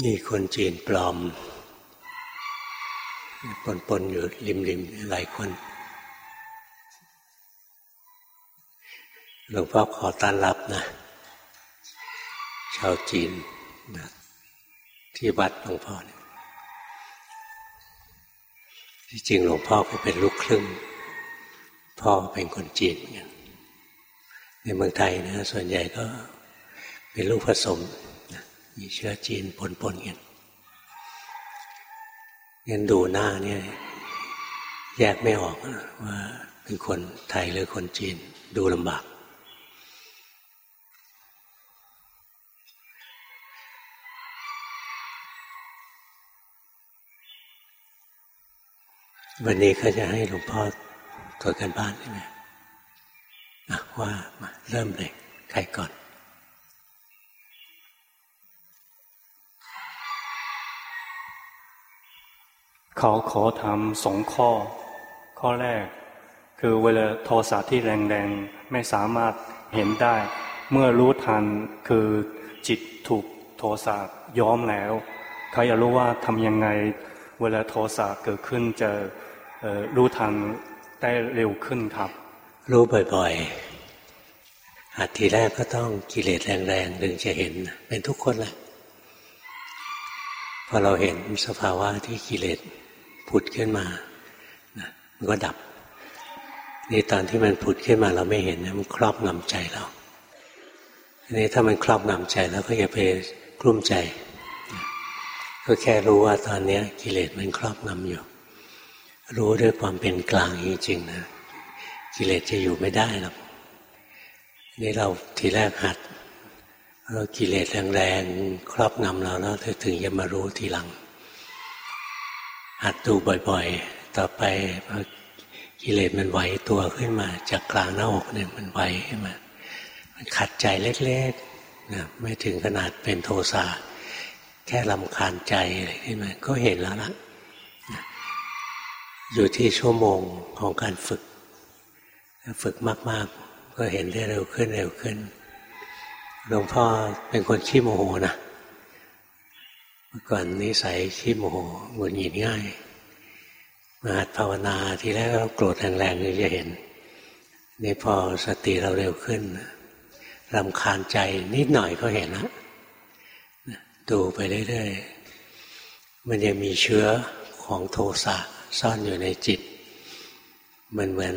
นี่คนจีนปลอมปนๆอยู่ริมๆหลายคนหลวงพ่อขอต้อนรับนะ ชาวจีนนะที่วัดหลวงพ่อเนี่ยที่จริงหลวงพ่อก็เป็นลูกครึ่ง พ่อเป็นคนจีนเหมือนกันในเมืองไทยนะ ส่วนใหญ่ก็เป็นลูกผสม มีเชื้อจีนปนๆกันงั้นดูหน้าเนี่ย แยกไม่ออกว่าเป็นคนไทยหรือคนจีนดูลำบาก วันนี้เขาจะให้หลวงพ่อตรวจกันบ้านใช่ไหมว่ามาเริ่มเลย ใครก่อน เขาขอทำสองข้อ ข้อแรก คือเวลาโทสะที่แรงๆไม่สามารถเห็นได้ เมื่อรู้ทันคือจิตถูกโทสะย้อมแล้ว เขาอยากรู้ว่าทำยังไง เวลาโทสะเกิดขึ้นจะรู้ทันได้เร็วขึ้นครับ รู้บ่อยๆหัดทีแรกก็ต้องกิเลสแรงๆถึงจะเห็นเป็นทุกคนแหละพอเราเห็นสภาวะที่กิเลส ผุดขึ้นมานะมันก็ดับ นี่ตอนที่มันผุดขึ้นมาเราไม่เห็นนะมันครอบงำใจเราอันนี้ถ้ามันครอบงำใจแล้วก็อย่าไปกลุ้มใจก็แค่รู้ว่าตอนนี้กิเลสมันครอบงำอยู่ รู้ด้วยความเป็นกลางจริงๆนะกิเลสจะอยู่ไม่ได้หรอกนี่เราทีแรกหัดเรากิเลสแรงๆครอบงำเราแล้วถึงจะมารู้ทีหลัง หัดดูบ่อยๆ ต่อไปพอกิเลสมันไหวตัวขึ้นมา จากกลางหน้าอกเนี่ยมันไหวขึ้นมา มันขัดใจเล็กๆนะไม่ถึงขนาดเป็นโทสะแค่ลำคาญใจอะไรขึ้นมาก็เห็นแล้วล่ะอยู่ที่ชั่วโมงของการฝึก ฝึกมากๆ ก็เห็นได้เร็วขึ้นเร็วขึ้นหลวงพ่อเป็นคนขี้โมโหนะ มื่อก่อนนิสัยขี้โมโหหงุดหงิดง่าย มาหัดภาวนาทีแรกก็โกรธแรงๆนี่จะเห็นนี่พอสติเราเร็วขึ้นรำคาญใจนิดหน่อยก็เห็นล้วดูไปเรื่อยๆมันยังมีเชื้อของโทสะซ่อนอยู่ในจิต มันเหมือน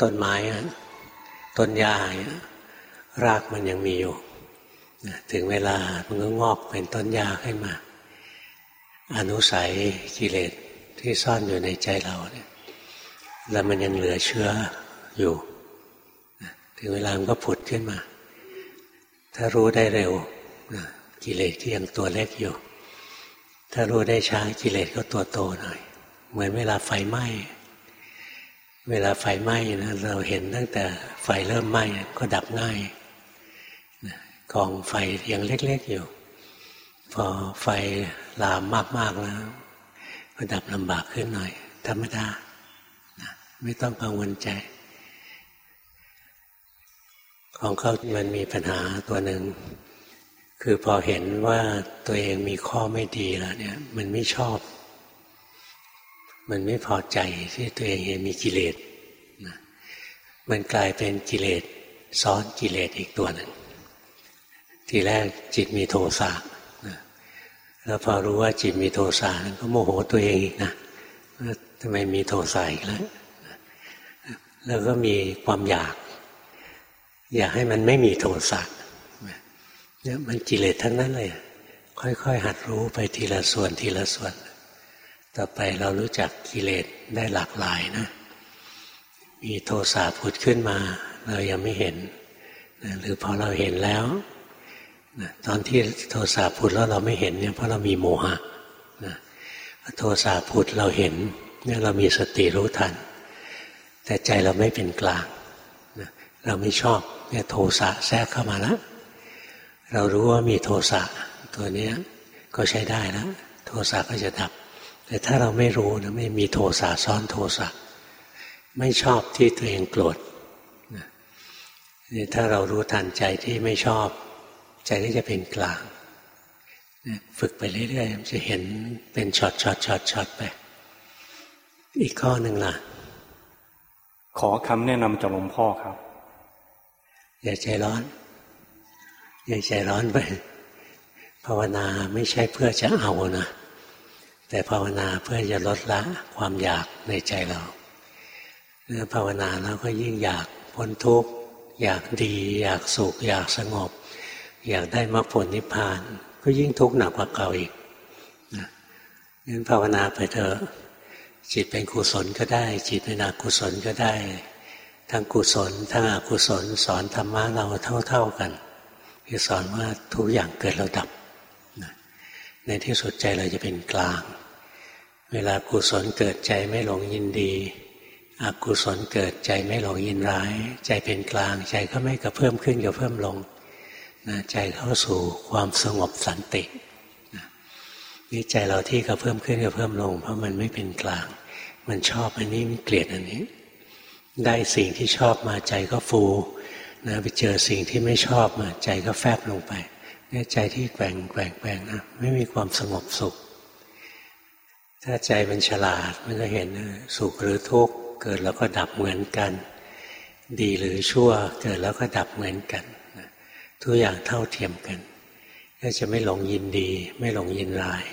ต้นไม้ต้นหญ้ารากมันยังมีอยู่ ถึงเวลามันก็งอกเป็นต้นหญ้าขึ้นมา อนุสัยกิเลสที่ซ่อนอยู่ในใจเราเนี่ยแล้วมันยังเหลือเชื้ออยู่ถึงเวลามันก็ผุดขึ้นมา ถ้ารู้ได้เร็วกิเลสที่ยังตัวเล็กอยู่ ถ้ารู้ได้ช้ากิเลสก็ตัวโตหน่อย เหมือนเวลาไฟไหม้เวลาไฟไหม้นะเราเห็นตั้งแต่ไฟเริ่มไหม้ก็ดับง่ายกองไฟยังเล็ก ๆอยู่ พอไฟลามมาก ๆ แล้วก็ดับลำบากขึ้นหน่อย ธรรมดาไม่ต้องกังวลใจ ของเขามันมีปัญหาตัวหนึ่ง คือพอเห็นว่าตัวเองมีข้อไม่ดีแล้วเนี่ย มันไม่ชอบ มันไม่พอใจที่ตัวเองมีกิเลสมันกลายเป็นกิเลสซ้อนกิเลสอีกตัวหนึ่ง ทีแรกจิตมีโทสะ แล้วพอรู้ว่าจิตมีโทสะก็โมโหตัวเองอีกนะทำไมมีโทสะอีกแล้วแล้วก็มีความอยาก อยากให้มันไม่มีโทสะเนี่ยมันกิเลสทั้งนั้นเลย ค่อยๆ หัดรู้ไปทีละส่วนทีละส่วน ต่อไปเรารู้จักกิเลสได้หลากหลายนะ มีโทสะผุดขึ้นมา เรายังไม่เห็น หรือพอเราเห็นแล้ว ตอนที่โทสะผุดแล้วเราไม่เห็นเนี่ยเพราะเรามีโมหะนะโทสะผุดเราเห็นเนี่ยเรามีสติรู้ทัน แต่ใจเราไม่เป็นกลางนะเราไม่ชอบเนี่ยโทสะแทรกเข้ามาแล้วเรารู้ว่ามีโทสะตัวนี้ก็ใช้ได้แล้วโทสะก็จะดับ แต่ถ้าเราไม่รู้นะไม่มีโทสะซ้อนโทสะไม่ชอบที่ตัวเองโกรธถ้าเรารู้ทันใจที่ไม่ชอบ ใจก็จะเป็นกลางฝึกไปเรื่อยๆจะเห็นเป็นช็อตช็อตช็อตช็อตไป อีกข้อหนึ่งล่ะ ขอคำแนะนำจากหลวงพ่อครับ อย่าใจร้อน อย่าใจร้อนไป ภาวนาไม่ใช่เพื่อจะเอานะ แต่ภาวนาเพื่อจะลดละความอยากในใจเราเมื่อภาวนาแล้วก็ยิ่งอยากพ้นทุกข์อยากดี อยากสุข อยากสงบ อยากได้มรรคผลนิพพาน ก็ยิ่งทุกข์หนักกว่าเก่าอีกนะงั้นภาวนาไปเถอะจิตเป็นกุศลก็ได้ จิตเป็นอกุศลก็ได้ ทั้งกุศล ทั้งอกุศล สอนธรรมะเราเท่า ๆกันคือสอนว่าทุกอย่างเกิดแล้วดับในที่สุดใจเราจะเป็นกลาง เวลากุศลเกิดใจไม่หลงยินดีอกุศลเกิดใจไม่หลงยินร้าย ใจเป็นกลางใจก็ไม่กระเพิ่มขึ้นกระเพิ่มลง นะใจเข้าสู่ความสงบสันตินะนี่ใจเราที่กระเพิ่มขึ้นกระเพิ่มลง เพราะมันไม่เป็นกลาง มันชอบอันนี้มันเกลียดอันนี้ ได้สิ่งที่ชอบมาใจก็ฟูนะไปเจอสิ่งที่ไม่ชอบมาใจก็แฟบลงไปเนี่ยใจที่แกว่งแกว่งแกว่งนะไม่มีความสงบสุข ถ้าใจมันฉลาดมันก็เห็นสุขหรือทุกข์เกิดแล้วก็ดับเหมือนกัน ดีหรือชั่วเกิดแล้วก็ดับเหมือนกัน ทุกอย่างเท่าเทียมกันก็จะไม่หลงยินดี ไม่หลงยินร้าย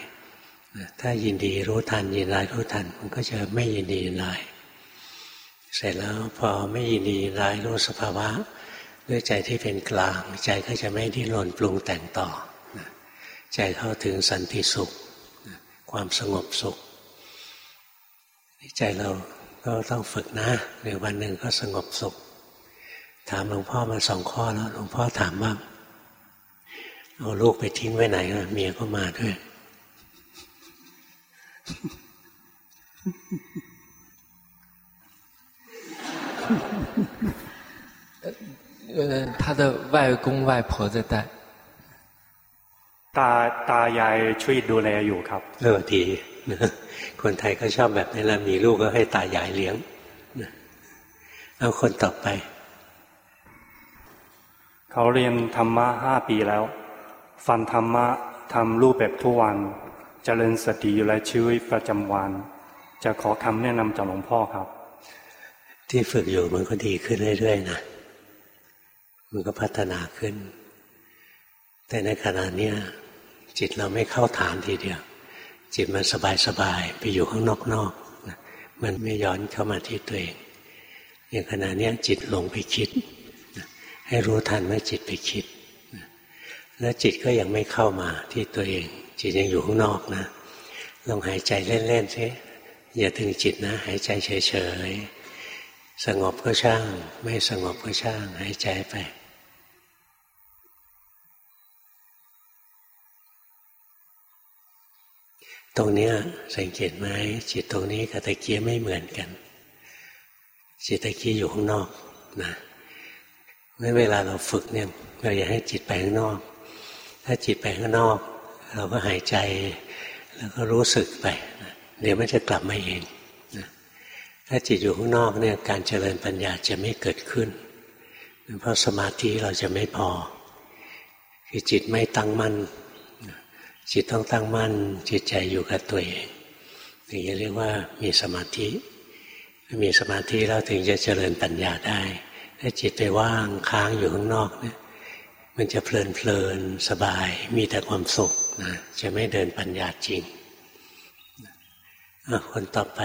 ถ้ายินดีรู้ทันยินร้ายรู้ทัน มันก็จะไม่ยินดียินร้าย เสร็จแล้วพอไม่ยินดีร้ายรู้สภาวะด้วยใจที่เป็นกลาง ใจก็จะไม่ดิ้นรนปรุงแต่งต่อ ใจเข้าถึงสันติสุข ความสงบสุข ใจเราก็ต้องฝึกนะเดี๋ยววันหนึ่งก็สงบสุข ถามหลวงพ่อมาสองข้อแล้วหลวงพ่อถามว่าเอาลูกไปทิ้งไว้ไหนเมียก็มาด้วย呃，他的外公外婆在带。ตาตายายช่วยดูแลอยู่ครับเออดีคนไทยก็ชอบแบบนี้ละมีลูกก็ให้ตายายเลี้ยงเอาคนต่อไป เขาเรียนธรรมะห้าปีแล้ว ฟันธรรมะทำรูปแบบทุกวันจเจริญสติอยู่ในชีวิตประจำวัน จะขอคำแนะนำจากหลวงพ่อครับ ที่ฝึกอยู่มันก็ดีขึ้นเรื่อยๆนะมันก็พัฒนาขึ้น แต่ในขณะนี้จิตเราไม่เข้าฐานทีเดียว จิตมันสบายๆไปอยู่ข้างนอกๆมันไม่ย้อนเข้ามาที่ตัวเองอย่างขณะนี้จิตหลงไปคิด ให้รู้ทันว่าจิตไปคิดแล้วจิตก็ยังไม่เข้ามาที่ตัวเอง จิตยังอยู่ข้างนอกนะลองหายใจเล่นๆซิอย่าถึงจิตนะ หายใจเฉยๆสงบก็ช่าง ไม่สงบก็ช่าง หายใจไปตรงนี้สังเกตไหมจิตตรงนี้กับตะเกียไม่เหมือนกัน จิตตะเกียอยู่ข้างนอกนะ เมื่อเวลาเราฝึกเนี่ยเราอยากให้จิตไปข้างนอก ถ้าจิตไปข้างนอก เราก็หายใจแล้วก็รู้สึกไป เดี๋ยวมันจะกลับมาเองถ้าจิตอยู่ข้างนอกเนี่ยการเจริญปัญญาจะไม่เกิดขึ้น เพราะสมาธิเราจะไม่พอ คือจิตไม่ตั้งมั่นจิตต้องตั้งมั่น จิตใจอยู่กับตัวเองถึงจะเรียกว่ามีสมาธิมีสมาธิแล้วถึงจะเจริญปัญญาได้ ถ้าจิตไปว่างค้างอยู่ข้างนอกเนี่ย มันจะเพลินเพลินสบาย มีแต่ความสุขนะจะไม่เดินปัญญาจริงคนต่อไป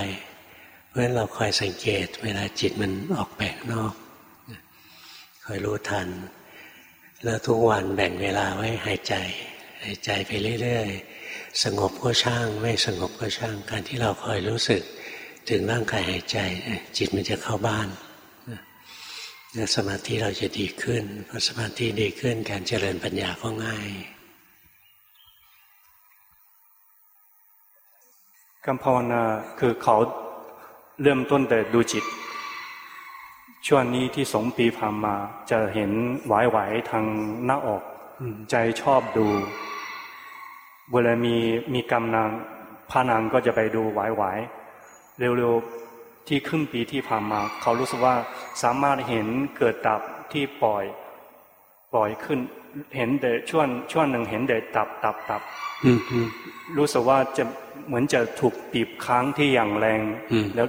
เพราะฉะนั้นเราคอยสังเกต เวลาจิตมันออกแปลกนอกคอยรู้ทัน แล้วทุกวันแบ่งเวลาไว้หายใจ หายใจไปเรื่อยๆ สงบก็ช่าง ไม่สงบก็ช่าง การที่เราคอยรู้สึก ถึงร่างกายหายใจ จิตมันจะเข้าบ้าน สมาธิเราจะดีขึ้นพอสมาธิดีขึ้นการเจริญปัญญาก็ง่ายการภาวนาคือเขาเริ่มต้นแต่ดูจิต ช่วงนี้ที่สองปีผ่านมา จะเห็นไหวๆทางหน้าอกใจชอบดูเวลามีมีกำนังพานังก็จะไปดูไหวๆเร็วๆที่ครึ่งปีที่ผ่านมา เขารู้สึกว่า สามารถเห็นเกิดดับที่ปล่อย ปล่อยขึ้น เห็นแต่ช่วงช่วงหนึ่งเห็นแต่ตับตับตับรู้สึกว่าจะเหมือนจะถูกปีบค้างที่อย่างแรง แล้ว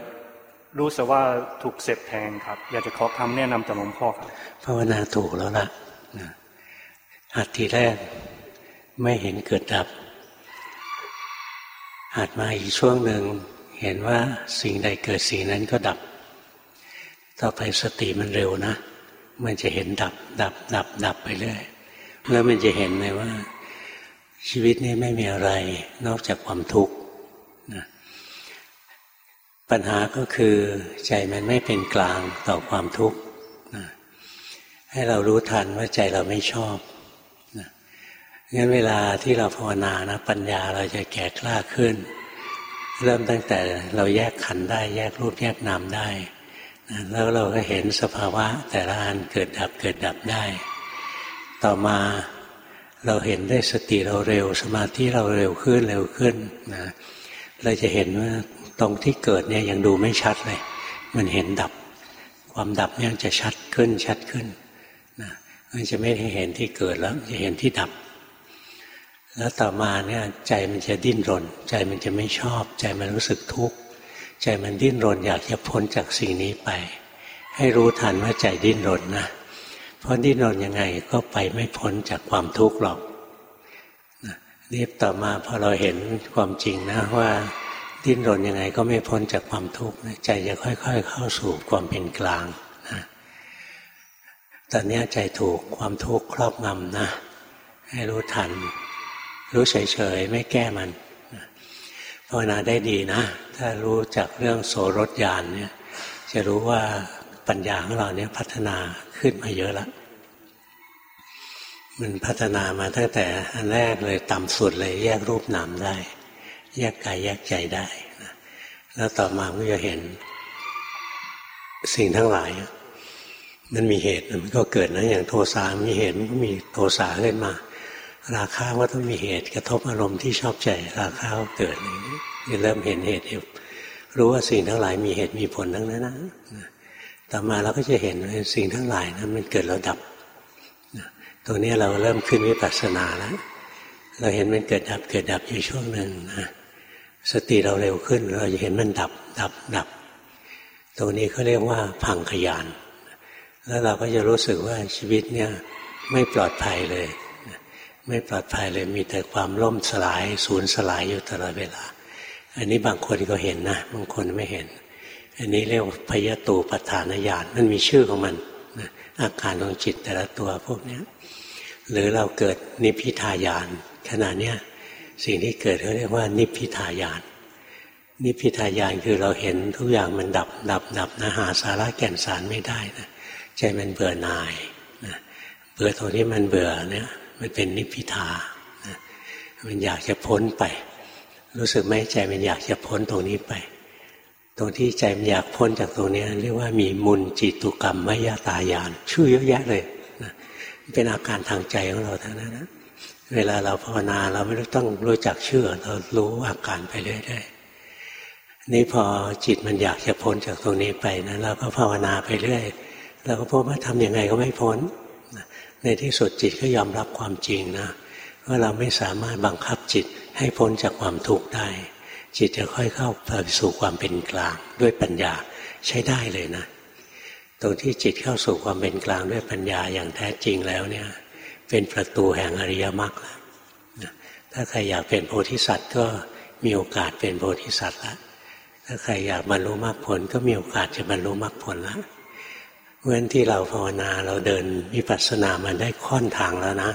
รู้สึกว่าถูกเสพแทงครับ อยากจะขอคำแนะนำจากหลวงพ่อครับภาวนาถูกแล้วล่ะหัดทีแรกไม่เห็นเกิดดับหัดมาอีกช่วงหนึ่งเห็นว่าสิ่งใดเกิดสิ่งนั้นก็ดับ ต่อไปสติมันเร็วนะ มันจะเห็นดับ ดับ ดับ ดับไปเรื่อยแล้วมันจะเห็นเลยว่า ชีวิตนี้ไม่มีอะไร นอกจากความทุกข์นะปัญหาก็คือใจมันไม่เป็นกลางต่อความทุกข์นะให้เรารู้ทันว่าใจเราไม่ชอบนะงั้นเวลาที่เราภาวนานะปัญญาเราจะแก่กล้าขึ้น เริ่มตั้งแต่เราแยกขันได้ แยกรูปแยกนามได้ แล้วเราก็เห็นสภาวะแต่ละอันเกิดดับเกิดดับได้ ต่อมาเราเห็นได้สติเราเร็ว สมาธิเราเร็วขึ้นเร็วขึ้นนะเราจะเห็นว่าตรงที่เกิดเนี่ยยังดูไม่ชัดเลย มันเห็นดับ ความดับเนี่ยจะชัดขึ้นชัดขึ้นนะมันจะไม่เห็นที่เกิดแล้วจะเห็นที่ดับ แล้วต่อมาเนี่ยใจมันจะดิ้นรน ใจมันจะไม่ชอบ ใจมันรู้สึกทุกข์ ใจมันดิ้นรนอยากจะพ้นจากสิ่งนี้ไป ให้รู้ทันว่าใจดิ้นรนนะเพราะดิ้นรนยังไงก็ไปไม่พ้นจากความทุกข์หรอกนี่ต่อมาพอเราเห็นความจริงนะว่า ดิ้นรนยังไงก็ไม่พ้นจากความทุกข์ใจจะค่อย ๆ เข้าสู่ความเป็นกลางนะตอนนี้ใจถูกความทุกข์ครอบงำนะ ให้รู้ทัน รู้เฉยๆ ไม่แก้มัน ภาวนาได้ดีนะ ถ้ารู้จากเรื่องโสรถยานเนี่ย จะรู้ว่าปัญญาของเราเนี่ยพัฒนาขึ้นมาเยอะแล้วมันพัฒนามาตั้งแต่อันแรกเลยต่ำสุดเลยแยกรูปนามได้ แยกกายแยกใจได้นะแล้วต่อมาก็จะเห็นสิ่งทั้งหลายมันมีเหตุมันก็เกิดนะอย่างโทสะมีเหตุมันก็มีโทสะขึ้นมา ราคาก็ต้องมีเหตุกระทบอารมณ์ที่ชอบใจ ราคาก็เกิดนี่เริ่มเห็นเหตุรู้ว่าสิ่งทั้งหลายมีเหตุมีผลทั้งนั้นนะต่อมาเราก็จะเห็นสิ่งทั้งหลายนะมันเกิดแล้วดับตรงนี้เราเริ่มขึ้นวิปัสสนาแล้วเราเห็นมันเกิดดับเกิดดับอยู่ช่วงหนึ่งนะสติเราเร็วขึ้น เราจะเห็นมันดับ ดับดับ ตรงนี้เขาเรียกว่าพังขยาน แล้วเราก็จะรู้สึกว่าชีวิตเนี่ยไม่ปลอดภัยเลย ไม่ปลอดภัยเลยมีแต่ความล่มสลายสูญสลายอยู่ตลอดเวลา อันนี้บางคนก็เห็นนะ บางคนไม่เห็น อันนี้เรียกว่าพยตูปัฏฐานญาณมันมีชื่อของมันนะอาการของจิตแต่ละตัวพวกนี้หรือเราเกิดนิพพิทายานขณะเนี้ยสิ่งที่เกิดเขาเรียกว่า นิพพิทายาน นิพพิทายานคือเราเห็นทุกอย่างมันดับ ดับ ดับนะหาสาระแก่นสารไม่ได้นะใจมันเบื่อหน่ายนะเบื่อตรงที่มันเบื่อเนี่ย มันเป็นนิพพิทา มันอยากจะพ้นไป รู้สึกไหมใจมันอยากจะพ้นตรงนี้ไป ตรงที่ใจมันอยากพ้นจากตรงนี้เรียกว่ามีมุนจิตุกรรมมยาตายาน ชื่อเยอะแยะเลยนะเป็นอาการทางใจของเราทั้งนั้นนะเวลาเราภาวนาเราไม่ต้องรู้จักชื่อ เรารู้อาการไปเรื่อยๆนี่พอจิตมันอยากจะพ้นจากตรงนี้ไปนะเราก็ภาวนาไปเรื่อยเราก็พบว่าทำยังไงก็ไม่พ้น ในที่สุดจิตก็ยอมรับความจริงนะว่าเราไม่สามารถบังคับจิตให้พ้นจากความทุกข์ได้ จิตจะค่อยเข้าไปสู่ความเป็นกลางด้วยปัญญาใช้ได้เลยนะ ตรงที่จิตเข้าสู่ความเป็นกลางด้วยปัญญาอย่างแท้จริงแล้วเนี่ย เป็นประตูแห่งอริยมรรคแล้วถ้าใครอยากเป็นโพธิสัตว์ก็มีโอกาสเป็นโพธิสัตว์แล้วถ้าใครอยากบรรลุมรรคผลก็มีโอกาสจะบรรลุมรรคผลแล้ว เพราะฉะนั้นที่เราภาวนาเราเดินวิปัสสนามันได้ค่อนทางแล้วนะ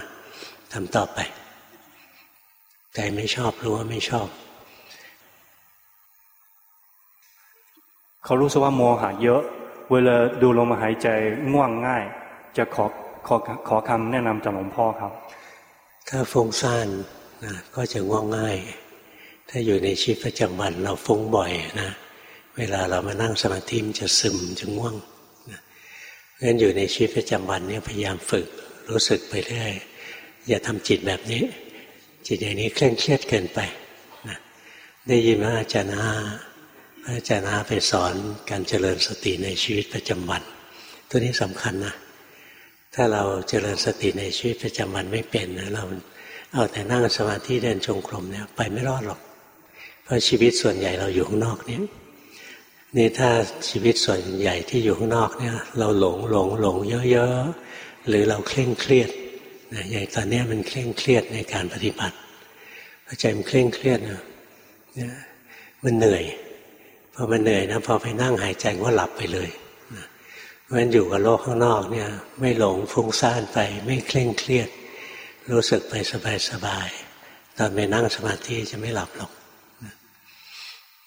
ทำต่อไปใจไม่ชอบรู้ว่าไม่ชอบ เขารู้สึกว่าโมหะเยอะ เวลาดูลมหายใจง่วงง่าย จะขอขอขอคำแนะนำจากหลวงพ่อครับ ถ้าฟุ้งซ่านนะก็จะง่วงง่าย ถ้าอยู่ในชีวิตประจำวันเราฟุ้งบ่อยนะ เวลาเรามานั่งสมาธิมันจะซึมจะง่วง นะเพราะฉะนั้นอยู่ในชีวิตประจำวันเนี่ยพยายามฝึกรู้สึกไปเรื่อยอย่าทำจิตแบบนี้ จิตอย่างนี้เคร่งเครียดเกินไปนะได้ยินว่าอาจารย์อาอาจารย์อาไปสอนการเจริญสติในชีวิตประจำวัน ตัวนี้สำคัญนะถ้าเราเจริญสติในชีวิตประจำวันไม่เป็นนะเราเอาแต่นั่งสมาธิเดินจงกรมเนี่ยไปไม่รอดหรอก เพราะชีวิตส่วนใหญ่เราอยู่ข้างนอกเนี่ย นี่ถ้าชีวิตส่วนใหญ่ที่อยู่ข้างนอกเนี่ย เราหลงหลงหลงเยอะๆ หรือเราเคร่งเครียดนะอย่างตอนนี้มันเคร่งเครียดในการปฏิบัติพอใจมันเคร่งเครียดนะเนี่ยมันเหนื่อยพอมันเหนื่อยนะพอไปนั่งหายใจก็หลับไปเลยนะเพราะฉะนั้นอยู่กับโลกข้างนอกเนี่ย ไม่หลงฟุ้งซ่านไป ไม่เคร่งเครียด รู้สึกไปสบายๆตอนไปนั่งสมาธิจะไม่หลับหรอก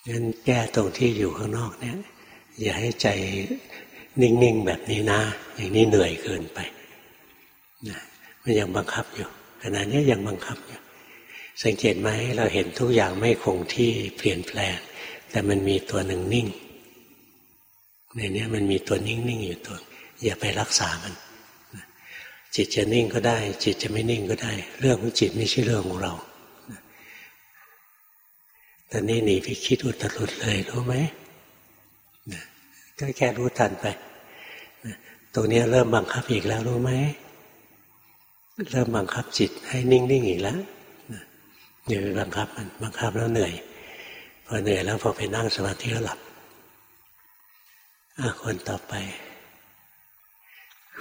งั้นแก้ตรงที่อยู่ข้างนอกเนี่ยอย่าให้ใจนิ่ง ๆ แบบนี้นะ อย่างนี้เหนื่อยเกินไปนะมันยังบังคับอยู่ขณะนี้ยังบังคับอยู่สังเกตไหมเราเห็นทุกอย่างไม่คงที่เปลี่ยนแปลง แต่มันมีตัวหนึ่งนิ่ง ในนี้มันมีตัวนิ่ง ๆ อยู่ตัว อย่าไปรักษามันจิตจะนิ่งก็ได้ จิตจะไม่นิ่งก็ได้ เรื่องของจิตไม่ใช่เรื่องของเรา อนนี้หนีไปคิดอุตรุดเลยรู้ไหมก็แค่รู้ทันไปตรงนี้เริ่มบังคับอีกแล้วรู้ไหมเริ่มบังคับจิตให้นิ่งๆอีกแล้วอย่าไปบังคับมันบังคับแล้วเหนื่อย พอเหนื่อยแล้วพอไปนั่งสมาธิก็หลับคนต่อไป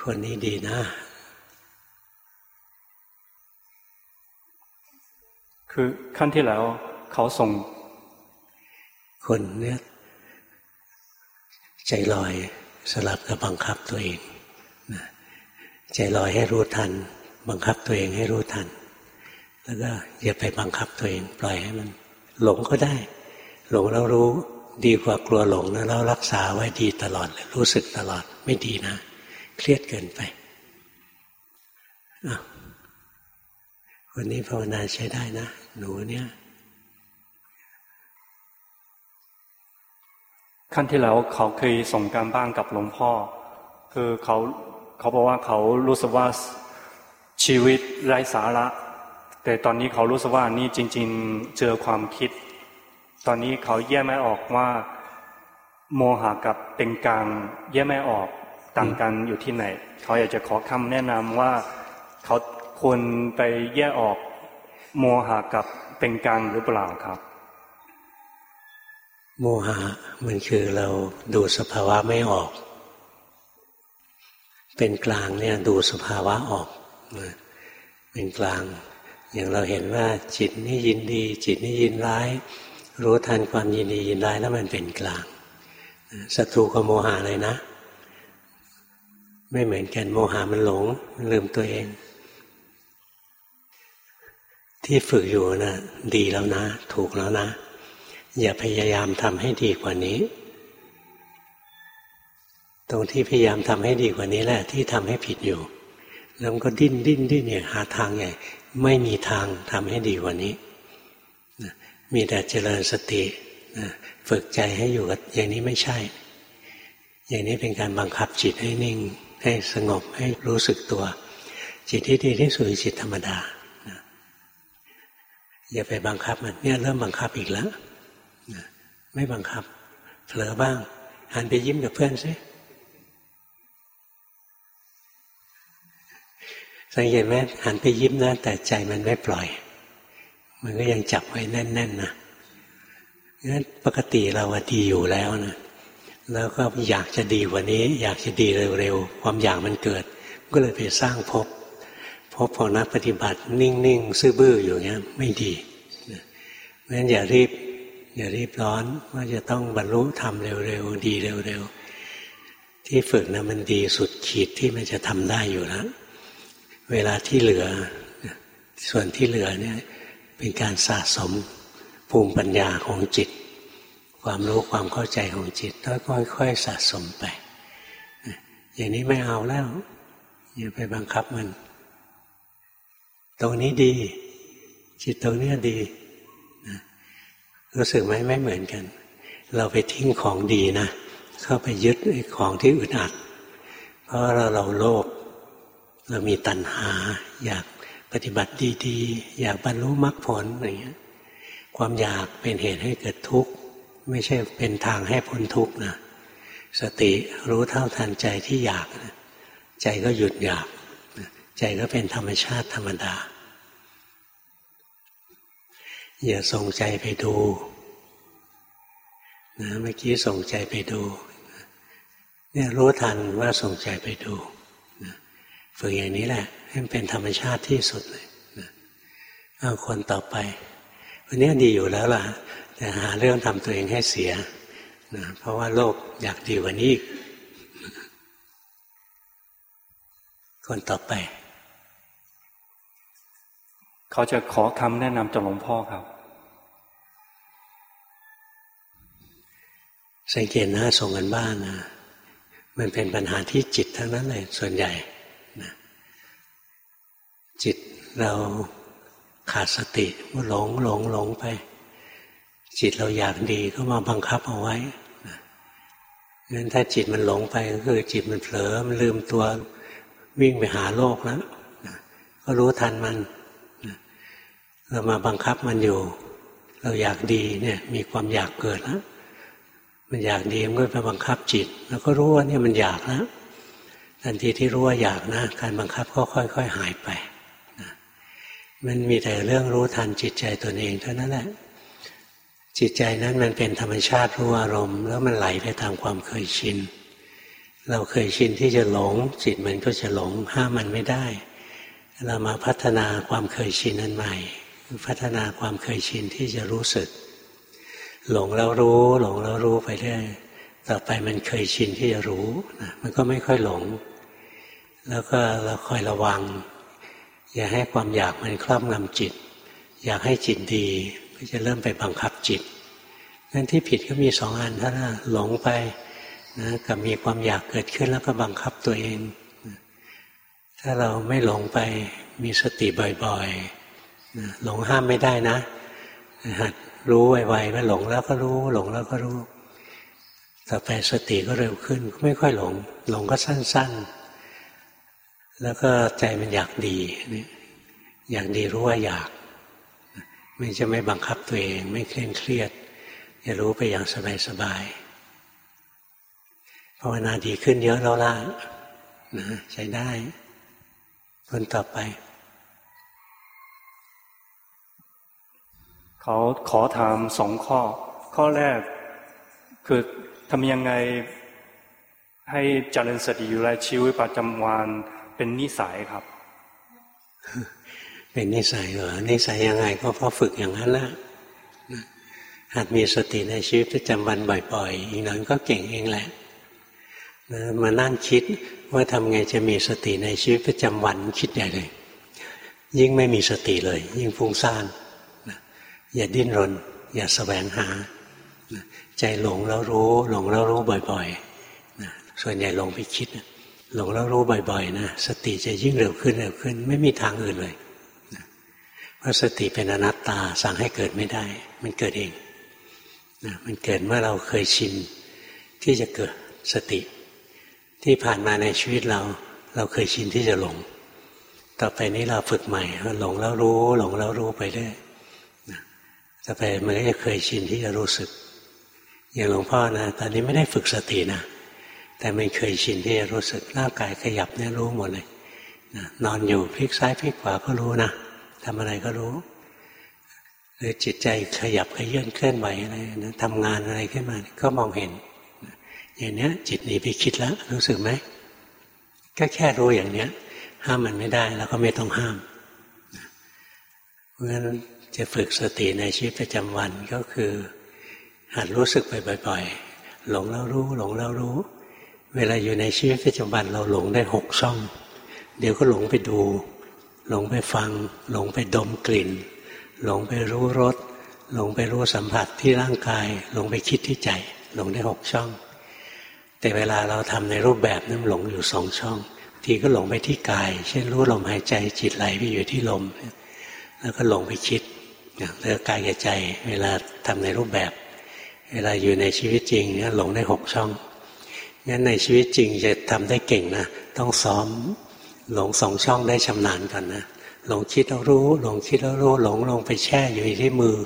คนนี้ดีนะ คือขั้นที่แล้วเขาส่ง คนเนี้ยใจลอยสลับกับบังคับตัวเองใจลอยให้รู้ทัน บังคับตัวเองให้รู้ทัน แล้วก็อย่าไปบังคับตัวเอง ปล่อยให้มัน หลงก็ได้ หลงแล้วรู้ดีกว่ากลัวหลงนะแล้วรักษาไว้ดีตลอดเลยรู้สึกตลอดไม่ดีนะ เครียดเกินไปวันนี้ภาวนาใช้ได้นะ หนูเนี่ย ขั้นที่แล้วเขาเคยส่งการบ้านกับหลวงพ่อ คือเขาเขาบอกว่าเขารู้สึกว่าชีวิตไร้สาระ แต่ตอนนี้เขารู้สึกว่านี่จริง ๆเจอความคิด ตอนนี้เขาแยกไม่ออกว่า โมหะกับเป็นกลางแยกไม่ออกต่างกันอยู่ที่ไหน เขาอยากจะขอคำแนะนำว่าเขาควรไปแยกออกโมหะกับเป็นกลางหรือเปล่าครับ โมหะมันคือเราดูสภาวะไม่ออก เป็นกลางเนี่ยดูสภาวะออกเป็นกลาง อย่างเราเห็นว่าจิตนี่ยินดี จิตนี่ยินร้าย รู้ทันความยินดียินร้ายแล้วมันเป็นกลางศัตรูกับโมหะเลยนะ ไม่เหมือนกันโมหะมันหลงมันลืมตัวเอง ที่ฝึกอยู่นะดีแล้วนะ ถูกแล้วนะ อย่าพยายามทำให้ดีกว่านี้ ตรงที่พยายามทำให้ดีกว่านี้แหละ ที่ทำให้ผิดอยู่ แล้วก็ดิ้นดิ้นดิ้นเนี่ยหาทางใหญ่ไม่มีทางทำให้ดีกว่านี้ มีแต่เจริญสติฝึกใจให้อยู่กับอย่างนี้ไม่ใช่ อย่างนี้เป็นการบังคับจิตให้นิ่ง ให้สงบให้รู้สึกตัว จิตที่ดีที่สุดจิตธรรมดาอย่าไปบังคับมันเนี่ยเริ่มบังคับอีกแล้ว ไม่บังคับเผลอบ้างหันไปยิ้มกับเพื่อนซิสังเกตไหมหันไปยิ้มนะแต่ใจมันไม่ปล่อย มันก็ยังจับไว้แน่นๆนะงั้นปกติเราดีอยู่แล้วนะแล้วก็อยากจะดีกว่านี้ อยากจะดีเร็วๆความอยากมันเกิด ก็เลยไปสร้างภพภพของนักปฏิบัติ นิ่งๆซื่อบื้ออยู่เงี้ย ไม่ดีเพราะฉะนั้นอย่ารีบ อย่ารีบร้อนว่าจะต้องบรรลุธรรมเร็วๆดีเร็วๆที่ฝึกนะมันดีสุดขีดที่มันจะทำได้อยู่แล้วเวลาที่เหลือ ส่วนที่เหลือเนี่ยเป็นการสะสมภูมิปัญญาของจิต ความรู้ความเข้าใจของจิตค่อยๆสะสมไป อย่างนี้ไม่เอาแล้วอย่าไปบังคับมัน ตรงนี้ดี จิตตรงนี้ดี รู้สึกไหมไม่เหมือนกัน เราไปทิ้งของดีนะเข้าไปยึดไอ้ของที่อึดอัด เพราะเราเราโลภเรามีตัณหา อยากปฏิบัติดีๆ อยากบรรลุมรรคผลอะไรเงี้ยความอยากเป็นเหตุให้เกิดทุกข์ ไม่ใช่เป็นทางให้พ้นทุกข์นะสติรู้เท่าทันใจที่อยาก ใจก็หยุดอยาก ใจก็เป็นธรรมชาติธรรมดา อย่าส่งใจไปดูนะเมื่อกี้ส่งใจไปดูเนี่ยรู้ทันว่าส่งใจไปดูนะฝึกอย่างนี้แหละให้มันเป็นธรรมชาติที่สุดเลยนะเอาคนต่อไป วันนี้ดีอยู่แล้วล่ะ แต่หาเรื่องทำตัวเองให้เสียนะเพราะว่าโลกอยากดีกว่านี้อีกคนต่อไป เขาจะขอคำแนะนำจากหลวงพ่อครับ สังเกตนะส่งกันบ้านนะมันเป็นปัญหาที่จิตทั้งนั้นเลยส่วนใหญ่นะจิตเราขาดสติหลงหลงหลงไป จิตเราอยากดีก็มาบังคับเอาไว้งั้นถ้าจิตมันหลงไปก็คือ จิตมันเผลอมันลืมตัววิ่งไปหาโลกแล้วก็รู้ทันมันเรามาบังคับมันอยู่ เราอยากดีเนี่ย มีความอยากเกิดแล้ว มันอยากดีมันก็ไปบังคับจิต แล้วก็รู้ว่าเนี่ยมันอยากแล้วทันทีที่รู้ว่าอยากนะ การบังคับก็ค่อย ๆ หายไปนะมันมีแต่เรื่องรู้ทันจิตใจตนเองเท่านั้นแหละจิตใจนั้นมันเป็นธรรมชาติรู้อารมณ์ แล้วมันไหลไปตามความเคยชิน เราเคยชินที่จะหลง จิตมันก็จะหลงห้ามมันไม่ได้ เรามาพัฒนาความเคยชินนั้นใหม่ พัฒนาความเคยชินที่จะรู้สึก หลงแล้วรู้ หลงแล้วรู้ไปเรื่อยต่อไปมันเคยชินที่จะรู้นะมันก็ไม่ค่อยหลง แล้วก็เราคอยระวัง อย่าให้ความอยากมันครอบงำจิต อยากให้จิตดี ก็จะเริ่มไปบังคับจิตงั้นที่ผิดก็มีสองอันถ้านหลงไปนะกับมีความอยากเกิดขึ้นแล้วก็บังคับตัวเอง ถ้าเราไม่หลงไปมีสติบ่อยๆหลงห้ามไม่ได้นะหัด รู้ไวๆว่าหลงแล้วก็รู้ หลงแล้วก็รู้ต่อไปสติก็เร็วขึ้น ไม่ค่อยหลง หลงก็สั้น ๆ แล้วก็ใจมันอยากดีอยากดีรู้ว่าอยากมันจะไม่บังคับตัวเอง ไม่เคร่งเครียดจะรู้ไปอย่างสบายๆภาวนาดีขึ้นเยอะแล้วล่ะนะใช้ได้คนต่อไป เขาขอถามสองข้อ ข้อแรกคือทำยังไงให้เจริญสติอยู่ในชีวิตประจำวันเป็นนิสัยครับ เป็นนิสัยเหรอนิสัยยังไงก็เพราะฝึกอย่างนั้นแหละหัดมีสติในชีวิตประจำวันบ่อยๆ อีกหน่อยก็เก่งเองแหละมานั่งคิดว่าทำไงจะมีสติในชีวิตประจำวันคิดใหญ่เลย ยิ่งไม่มีสติเลย ยิ่งฟุ้งซ่าน อย่าดิ้นรน อย่าสแสวงหา ใจหลงแล้วรู้ หลงแล้วรู้บ่อยๆส่วนใหญ่หลงไปคิด หลงแล้วรู้บ่อยๆนะสติจะยิ่งเร็วขึ้นเร็วขึ้น ไม่มีทางอื่นเลยเพราะสติเป็นอนัตตาสั่งให้เกิดไม่ได้ มันเกิดเองมันเกิดเมื่อเราเคยชินที่จะเกิดสติ ที่ผ่านมาในชีวิตเรา เราเคยชินที่จะหลง ต่อไปนี้เราฝึกใหม่หลงแล้วรู้ หลงแล้วรู้ไปเรื่อย ต่อไปมันก็จะเคยชินที่จะรู้สึก อย่างหลวงพ่อนะตอนนี้ไม่ได้ฝึกสตินะแต่มันเคยชินที่จะรู้สึกร่างกายขยับเนี่ยรู้หมดเลยนะนอนอยู่พลิกซ้ายพลิกขวาก็รู้นะทำอะไรก็รู้หรือจิตใจขยับขยื่นเคลื่อนไหวอะไรนะทำงานอะไรขึ้นมาก็มองเห็น อย่างเนี้ย จิตหนีไปคิดแล้ว รู้สึกไหมก็แค่รู้อย่างเนี้ย ห้ามมันไม่ได้ แล้วก็ไม่ต้องห้ามเพราะฉะนั้น จะฝึกสติในชีวิตประจำวันก็คือ หัดรู้สึกไปบ่อย ๆ หลงแล้วรู้ หลงแล้วรู้ เวลาอยู่ในชีวิตประจำวันเราหลงได้หกช่อง เดี๋ยวก็หลงไปดู หลงไปฟัง หลงไปดมกลิ่น หลงไปรู้รสหลงไปรู้สัมผัสที่ร่างกาย หลงไปคิดที่ใจ หลงได้หกช่อง แต่เวลาเราทำในรูปแบบนั้นหลงอยู่สองช่อง ทีก็หลงไปที่กาย เช่นรู้ลมหายใจจิตไหลไปอยู่ที่ลม แล้วก็หลงไปคิด เรื่องกายกับใจ เวลาทำในรูปแบบ เวลาอยู่ในชีวิตจริงเนี่ยหลงได้หกช่องงั้นในชีวิตจริงจะทำได้เก่งนะต้องซ้อมหลงสองช่องได้ชำนาญก่อนนะหลงคิดแล้วรู้ หลงคิดแล้วรู้ หลงลงไปแช่อยู่ที่มือ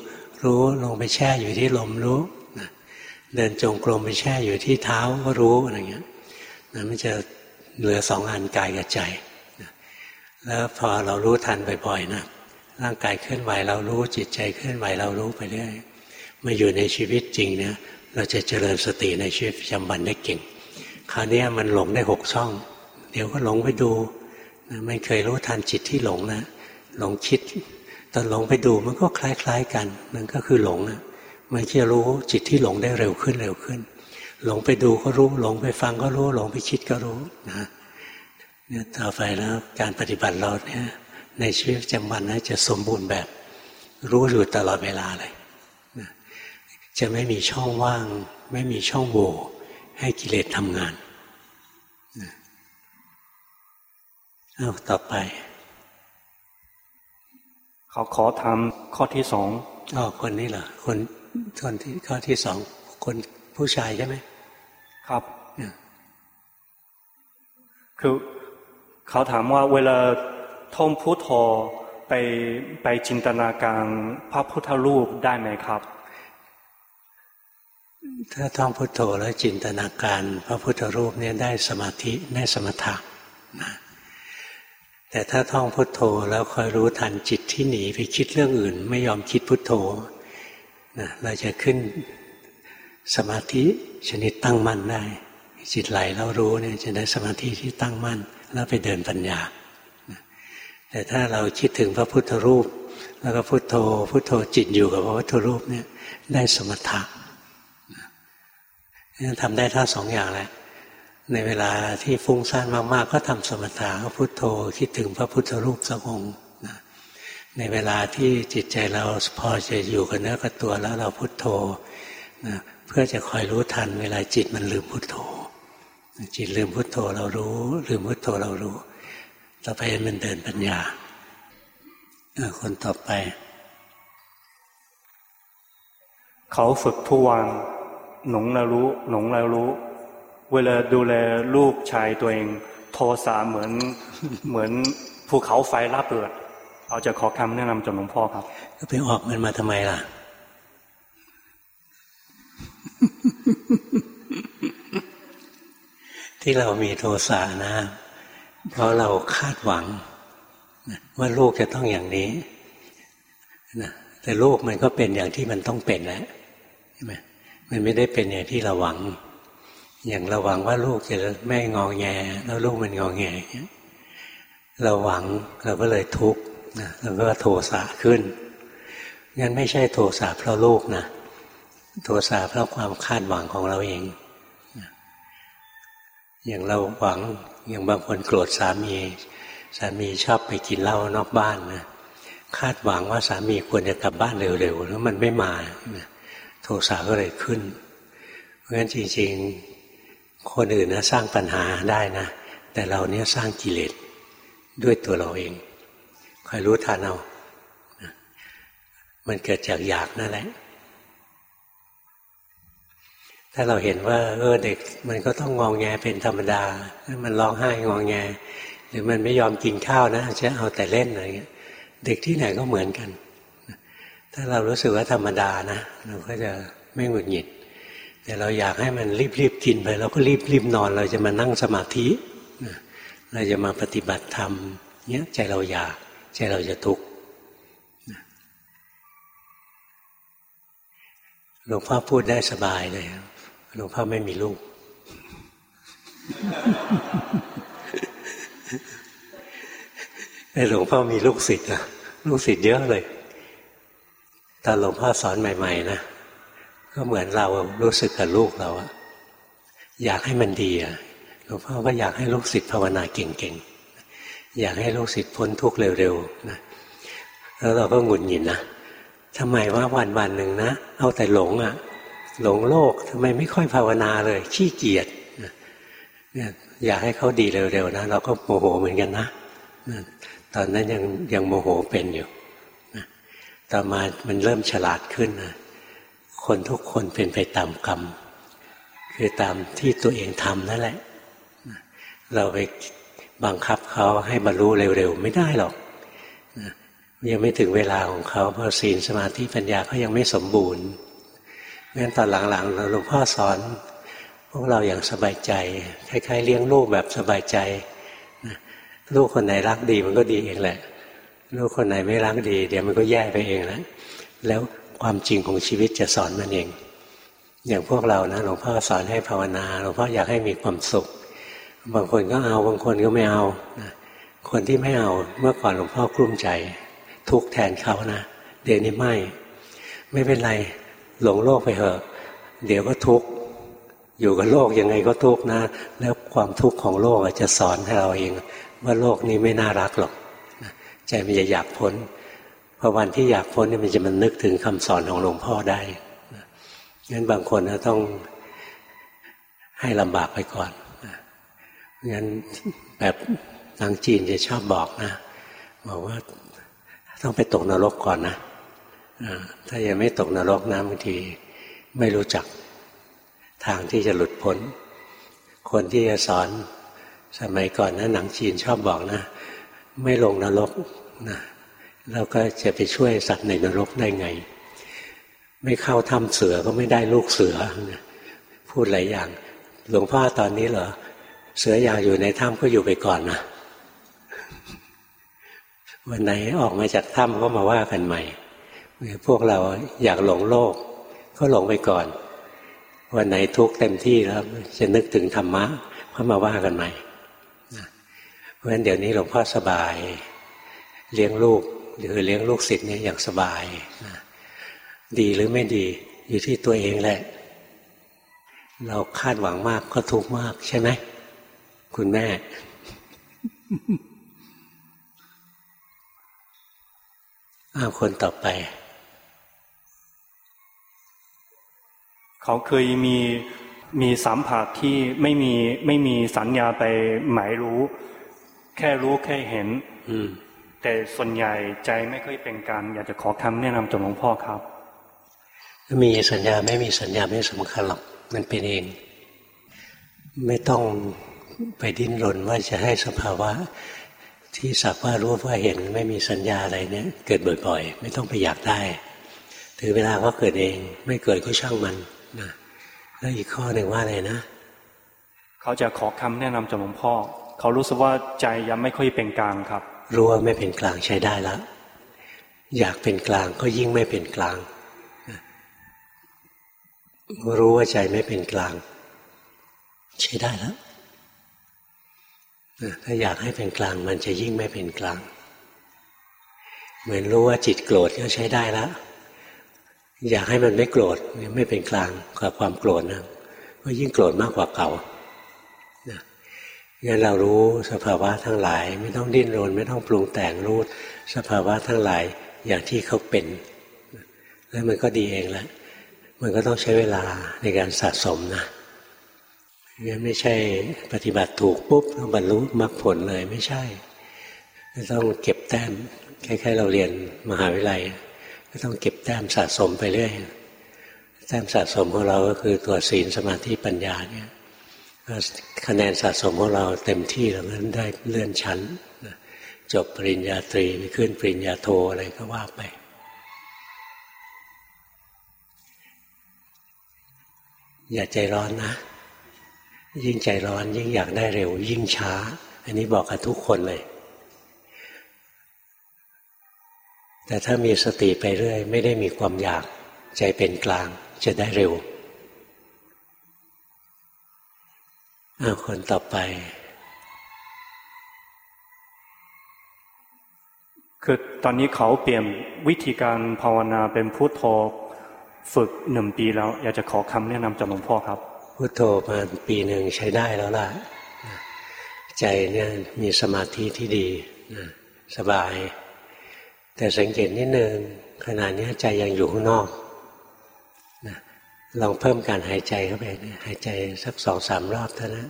รู้ลงไปแช่อยู่ที่ลมรู้เดินจงกรมไปแช่อยู่ที่เท้าก็รู้อะไรเงี้ยนะมันจะเหลือสองอันกายกับใจแล้วพอเรารู้ทันบ่อยๆนะ ร่างกายเคลื่อนไหวเรารู้จิตใจเคลื่อนไหวเรารู้ไปเรื่อยมาอยู่ในชีวิตจริงเนี่ยเราจะเจริญสติในชีวิตประจำวันได้เก่ง คราวนี้มันหลงได้หกช่อง เดี๋ยวก็หลงไปดูนะไม่เคยรู้ทันจิตที่หลงนะหลงคิด ตอนหลงไปดูมันก็คล้ายๆกันมันก็คือหลงนะมันจะรู้จิตที่หลงได้เร็วขึ้นเร็วขึ้น หลงไปดูก็รู้ หลงไปฟังก็รู้ หลงไปคิดก็รู้นะเนี่ยต่อไปแล้วการปฏิบัติเราเนี่ย ในชีวิตประจำวันนะจะสมบูรณ์แบบรู้อยู่ตลอดเวลาเลยนะจะไม่มีช่องว่าง ไม่มีช่องโหว่ให้กิเลสทำงานนะเอาต่อไป เขาขอทำข้อที่สองอ๋อคนนี้เหรอคนคนที่ข้อที่สองคนผู้ชายใช่ไหมครับคือเขาถามว่าเวลา ท่องพุทโธไปไปจินตนาการพระพุทธรูปได้ไหมครับ ถ้าท่องพุทโธแล้วจินตนาการพระพุทธรูปเนี่ยได้สมาธิได้สมถะนะแต่ถ้าท่องพุทโธแล้วคอยรู้ทันจิตที่หนีไปคิดเรื่องอื่น ไม่ยอมคิดพุทโธนะเราจะขึ้นสมาธิชนิดตั้งมั่นได้ จิตไหลแล้วรู้เนี่ยจะได้สมาธิที่ตั้งมั่น แล้วไปเดินปัญญา แต่ถ้าเราคิดถึงพระพุทธรูป แล้วก็พุทโธ พุทโธจิตอยู่กับพระพุทธรูปเนี่ยได้สมถะทำได้ทั้งสองอย่างแหละในเวลาที่ฟุ้งซ่านมาก ๆ ก็ทำสมถะก็พุทโธคิดถึงพระพุทธรูปสักองค์ในเวลาที่จิตใจเราพอจะอยู่กับเนื้อกับตัวแล้วเราพุทโธนะเพื่อจะคอยรู้ทัน เวลาจิตมันลืมพุทโธ จิตลืมพุทโธเรารู้ ลืมพุทโธเรารู้ ต่อไปมันเดินปัญญาคนต่อไป เขาฝึกทุกวันหนงแล้วรู้ หนงแล้วรู้ เวลาดูแลลูกชายตัวเอง โทสาเหมือนเหมือนภูเขาไฟระเบิดเอาจะขอคำแนะนำจากหลวงพ่อครับก็ไปออกมันมาทำไมล่ะ ที่เรามีโทสะนะ เพราะเราคาดหวังว่าลูกจะต้องอย่างนี้นะแต่ลูกมันก็เป็นอย่างที่มันต้องเป็นแล้วใช่ไหมมันไม่ได้เป็นอย่างที่เราหวัง อย่างเราหวังว่าลูกจะไม่งอแง แล้วลูกมันงอแงเราหวังเราก็เลยทุกข์นะแล้วก็โทสะขึ้นงั้นไม่ใช่โทสะเพราะลูกนะโทสะเพราะความคาดหวังของเราเอง อย่างเราหวังอย่างบางคนโกรธสามีสามีชอบไปกินเหล้านอกบ้านนะคาดหวังว่าสามีควรจะกลับบ้านเร็วๆแล้วมันไม่มาโทสะก็เลยขึ้น เพราะฉะนั้นจริงๆ คนอื่นนะสร้างปัญหาได้นะ แต่เราเนี่ยสร้างกิเลสด้วยตัวเราเองคอยรู้ทันเอามันเกิดจากอยากนั่นแหละ ถ้าเราเห็นว่าเออเด็กมันก็ต้องงองแงเป็นธรรมดา มันร้องไห้งองแง หรือมันไม่ยอมกินข้าวนะจะเอาแต่เล่นอะไรเงี้ยเด็กที่ไหนก็เหมือนกัน ถ้าเรารู้สึกว่าธรรมดานะ เราก็จะไม่หงุดหงิด แต่เราอยากให้มันรีบๆกินไปเราก็รีบๆนอน เราจะมานั่งสมาธิเราจะมาปฏิบัติธรรมเนี้ยใจเราอยากใจเราจะทุกข์หลวงพ่อพูดได้สบายเลย หลวงพ่อไม่มีลูกแต่หลวงพ่อมีลูกศิษย์นะลูกศิษย์เยอะเลย ตอนหลวงพ่อสอนใหม่ ๆ นะ ก็เหมือนเรารู้สึกกับลูกเราอะอยากให้มันดีอะหลวงพ่อก็อยากให้ลูกศิษย์ภาวนาเก่งๆ อยากให้ลูกศิษย์พ้นทุกข์เร็วๆนะแล้วเราก็หงุดหงิดนะทำไมว่าวันวันหนึ่งนะ เอาแต่หลงอะ่ะ หลงโลกทำไมไม่ค่อยภาวนาเลย ขี้เกียจอยากให้เขาดีเร็วๆนะเราก็โมโหเหมือนกันนะตอนนั้นยังยังโมโหเป็นอยู่ต่อมามันเริ่มฉลาดขึ้นนะคนทุกคนเป็นไปตามกรรม คือตามที่ตัวเองทำนั่นแหละ เราไปบังคับเขาให้บรรลุเร็วๆ ไม่ได้หรอกยังไม่ถึงเวลาของเขาเพราะศีลสมาธิปัญญาเขายังไม่สมบูรณ์ งั้นตอนหลังๆหลวงพ่อสอน พวกเราอย่างสบายใจ คล้ายๆ เลี้ยงลูกแบบสบายใจลูกคนไหนรักดีมันก็ดีเองแหละ ลูกคนไหนไม่รักดี เดี๋ยวมันก็แย่ไปเองแล้วแล้วความจริงของชีวิตจะสอนมันเอง อย่างพวกเรานะหลวงพ่อสอนให้ภาวนาหลวงพ่ออยากให้มีความสุข บางคนก็เอาบางคนก็ไม่เอาคนที่ไม่เอาเมื่อก่อนหลวงพ่อกลุ้มใจ ทุกแทนเขานะเดี๋ยวนี้ไม่ ไม่เป็นไร หลงโลกไปเถอะ เดี๋ยวก็ทุกข์อยู่กับโลกยังไงก็ทุกข์นะ แล้วความทุกข์ของโลกจะสอนให้เราเอง ว่าโลกนี้ไม่น่ารักหรอกใจมันจะอยากพ้นพอวันที่อยากพ้นเนี่ยมันจะมันนึกถึงคำสอนของหลวงพ่อได้งั้นบางคนนะต้องให้ลำบากไปก่อนงั้นแบบทางจีนจะชอบบอกนะบอกว่าต้องไปตกนรกก่อนนะ ถ้ายังไม่ตกนรกนะบางทีไม่รู้จักทางที่จะหลุดพ้น คนที่จะสอนสมัยก่อนนะหนังจีนชอบบอกนะ ไม่ลงนรกนะแล้วก็จะไปช่วยสัตว์ในนรกได้ไง ไม่เข้าถ้ำเสือก็ไม่ได้ลูกเสือ พูดหลายอย่าง หลวงพ่อตอนนี้เหรอ เสืออยากอยู่ในถ้ำก็อยู่ไปก่อนนะวันไหนออกมาจากถ้ำก็มาว่ากันใหม่ พวกเราอยากหลงโลก ก็หลงไปก่อน วันไหนทุกข์เต็มที่แล้ว จะนึกถึงธรรมะก็มาว่ากันใหม่เพราะฉะนั้นเดี๋ยวนี้หลวงพ่อสบาย เลี้ยงลูกหรือเลี้ยงลูกศิษย์เนี่ยอย่างสบายนะดีหรือไม่ดีอยู่ที่ตัวเองแหละ เราคาดหวังมากก็ทุกข์มากใช่ไหมคุณแม่อาคนต่อไป เขาเคยมีมีสัมผัสที่ไม่มีไม่มีสัญญาไปหมายรู้ แค่รู้แค่เห็น อืมแต่ส่วนใหญ่ใจไม่ค่อยเป็นการอยากจะขอคำแนะนำจากหลวงพ่อครับมีสัญญาไม่มีสัญญาไม่สำคัญหรอกมันเป็นเอง ไม่ต้องไปดิ้นรนว่าจะให้สภาวะ ที่สักว่ารู้ว่าเห็นไม่มีสัญญาอะไรเนี่ย เกิดบ่อยๆ ไม่ต้องไปอยากได้ ถือเวลาก็เกิดเอง ไม่เกิดก็ช่างมันนะ แล้วอีกข้อหนึ่งว่าอะไรนะ เขาจะขอคำแนะนำจากหลวงพ่อ เขารู้สึกว่าใจยังไม่ค่อยเป็นกลางครับ รู้ว่าไม่เป็นกลางใช้ได้แล้ว อยากเป็นกลางก็ยิ่งไม่เป็นกลาง รู้ว่าใจไม่เป็นกลาง ใช้ได้แล้วถ้าอยากให้เป็นกลางมันจะยิ่งไม่เป็นกลาง เหมือนรู้ว่าจิตโกรธก็ใช้ได้แล้ว อยากให้มันไม่โกรธไม่เป็นกลางกับความโกรธนะก็ยิ่งโกรธมากกว่าเก่างั้นเรารู้สภาวะทั้งหลาย ไม่ต้องดิ้นรน ไม่ต้องปรุงแต่งรู้สภาวะทั้งหลายอย่างที่เขาเป็น แล้วมันก็ดีเองแหละมันก็ต้องใช้เวลาในการสะสมนะงั้นไม่ใช่ปฏิบัติถูกปุ๊บต้องบรรลุมรรคผลเลยไม่ใช่ต้องเก็บแต้มคล้ายๆเราเรียนมหาวิทยาลัย ก็ต้องเก็บแต้มสะสมไปเรื่อยแต้มสะสมของเราก็คือตัวศีลสมาธิปัญญาเนี่ยคะแนนสะสมของเราเต็มที่แล้วนั้นได้เลื่อนชั้นจบปริญญาตรีไปขึ้นปริญญาโทอะไรก็ว่าไป อย่าใจร้อนนะ ยิ่งใจร้อนยิ่งอยากได้เร็ว ยิ่งช้า อันนี้บอกกับทุกคนเลย แต่ถ้ามีสติไปเรื่อย ไม่ได้มีความอยากใจเป็นกลางจะได้เร็วอาคนต่อไป คือตอนนี้เขาเปลี่ยนวิธีการภาวนาเป็นพุทโธฝึกหนึ่งปีแล้ว อยากจะขอคำแนะนำจากหลวงพ่อครับ พุทโธมาปีหนึ่งใช้ได้แล้วล่ะ ใจเนี่ยมีสมาธิที่ดีสบาย แต่สังเกตนิดนึงขณะนี้ใจยังอยู่ข้างนอกลองเพิ่มการหายใจเข้าไปหายใจสักสองสามรอบเท่านั้น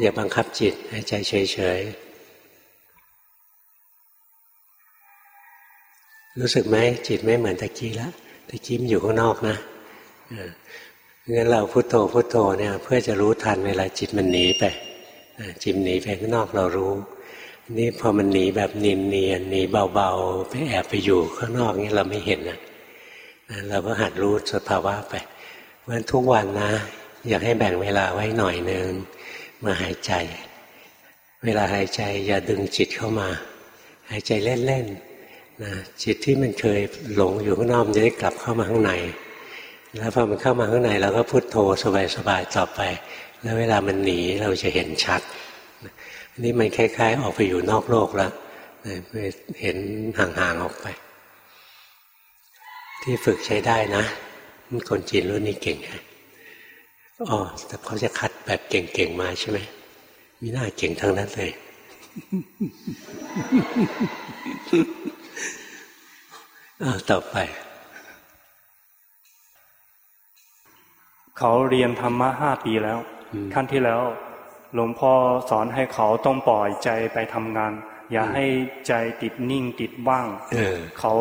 อย่าบังคับจิตหายใจเฉยๆ รู้สึกไหมจิตไม่เหมือนตะกี้แล้วตะกี้มันอยู่ข้างนอกนะงั้นเราพุโทโธพุโทโธเนี่ย เพื่อจะรู้ทันเวลาจิตมันหนีไปจิตหนีไปข้างนอกเรารู้ นี่พอมันหนีแบบเนียนเนียนหนีเบาๆ ไปแอบไปอยู่ข้างนอกนี่เราไม่เห็นนะเราก็หัดรู้สภาวะไปวันทุกวันนะ อยากให้แบ่งเวลาไว้หน่อยหนึ่งมาหายใจ เวลาหายใจอย่าดึงจิตเข้ามา หายใจเล่นๆนะจิตที่มันเคยหลงอยู่ข้างนอกมันจะได้กลับเข้ามาข้างใน แล้วพอมันเข้ามาข้างในเราก็พุโทโธสบายๆต่อไป แล้วเวลามันหนีเราจะเห็นชัด นนี้มันคล้ายๆ ออกไปอยู่นอกโลกแล้วเห็นห่างๆออกไป ที่ฝึกใช้ได้นะคนจีนรุ่นนี้เก่งไงอ๋อแต่เขาจะคัดแบบเก่งๆมาใช่ไหมมีหน้าเก่งทั้งนั้นเลยอาต่อไป เขาเรียนธรรมะห้าปีแล้ว ขั้นที่แล้ว หลวงพ่อสอนให้เขาต้องปล่อยใจไปทำงาน อย่าให้ใจติดนิ่งติดว่างเขา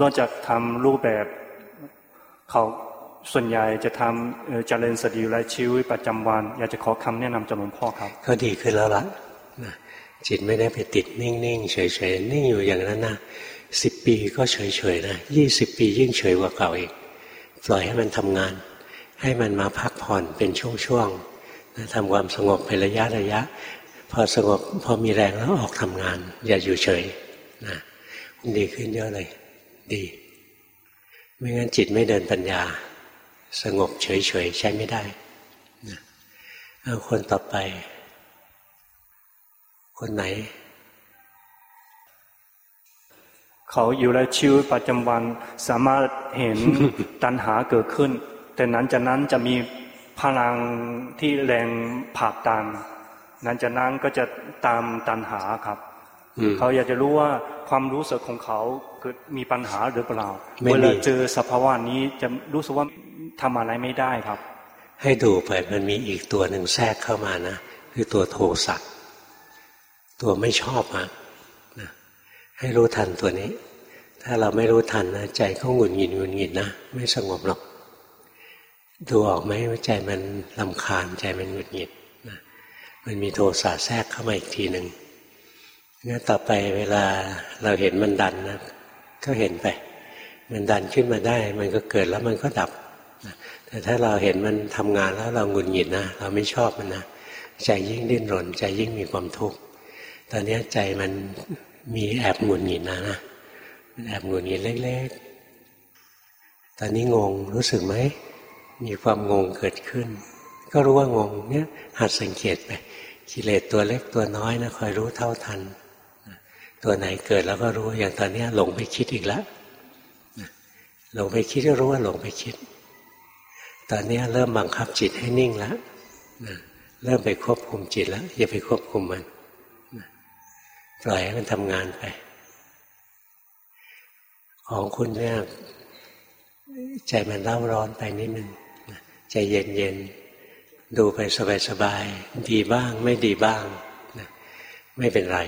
นอกจากทำรูปแบบ เขาส่วนใหญ่จะทำเจริญสติและชีวิตประจำวัน อยากจะขอคำแนะนำจากหลวงพ่อครับก็ดีขึ้นแล้วล่ะจิตไม่ได้ไปติดนิ่งๆเฉยๆนิ่งอยู่อย่างนั้นนะสิบปีก็เฉยๆนะยี่สิบปียิ่งเฉยกว่าเก่าอีกปล่อยให้มันทำงาน ให้มันมาพักผ่อนเป็นช่วงๆ ทำความสงบเป็นระยะระยะ พอสงบพอมีแรงแล้วออกทำงาน อย่าอยู่เฉยนะดีขึ้นเยอะเลย ดี ไม่งั้นจิตไม่เดินปัญญา สงบเฉยๆใช้ไม่ได้เอาคนต่อไป คนไหน เขาอยู่ในชีวิตประจำวันสามารถเห็นตัณหาเกิดขึ้น แต่นั้นจากนั้นจะมี พลังที่แรงผลักดันนั้นจากนั้นก็จะตามตัณหาครับเขาอยากจะรู้ว่าความรู้สึกของเขาเกิดมีปัญหาหรือเปล่าเวลาเจอสภาวะนี้จะรู้สึกว่าทำอะไรไม่ได้ครับ ให้ดูไปมันมีอีกตัวหนึ่งแทรกเข้ามานะคือตัวโทสะตัวไม่ชอบมานะให้รู้ทันตัวนี้ ถ้าเราไม่รู้ทันนะใจก็หงุดหงิดหงุดหงิดนะไม่สงบหรอก ดูออกไหมว่าใจมันลำคาญใจมันหงุดหงิดนะมันมีโทสะแทรกเข้ามาอีกทีหนึ่งงั้นต่อไปเวลาเราเห็นมันดันนะก็เห็นไป มันดันขึ้นมาได้ มันก็เกิดแล้วมันก็ดับแต่ถ้าเราเห็นมันทำงานแล้วเราหงุดหงิดนะเราไม่ชอบมันนะใจยิ่งดิ้นรน ใจยิ่งมีความทุกข์ตอนนี้ใจมันมีแอบหงุดหงิดนะนะมันแอบหงุดหงิดเล็กๆตอนนี้งงรู้สึกไหม มีความงงเกิดขึ้น ก็รู้ว่างงเนี่ยหัดสังเกตไปกิเลสตัวเล็กตัวน้อยนะคอยรู้เท่าทัน ตัวไหนเกิดแล้วก็รู้อย่างตอนนี้หลงไปคิดอีกแล้วหลงไปคิดก็รู้ว่าหลงไปคิด ตอนนี้เริ่มบังคับจิตให้นิ่งแล้วเริ่มไปควบคุมจิตแล้วอย่าไปควบคุมมันปล่อยให้มันทำงานไป ของคุณเนี่ยใจมันเล่าร้อนไปนิดนึง ใจเย็นเย็นดูไปสบายๆดีบ้างไม่ดีบ้างไม่เป็นไร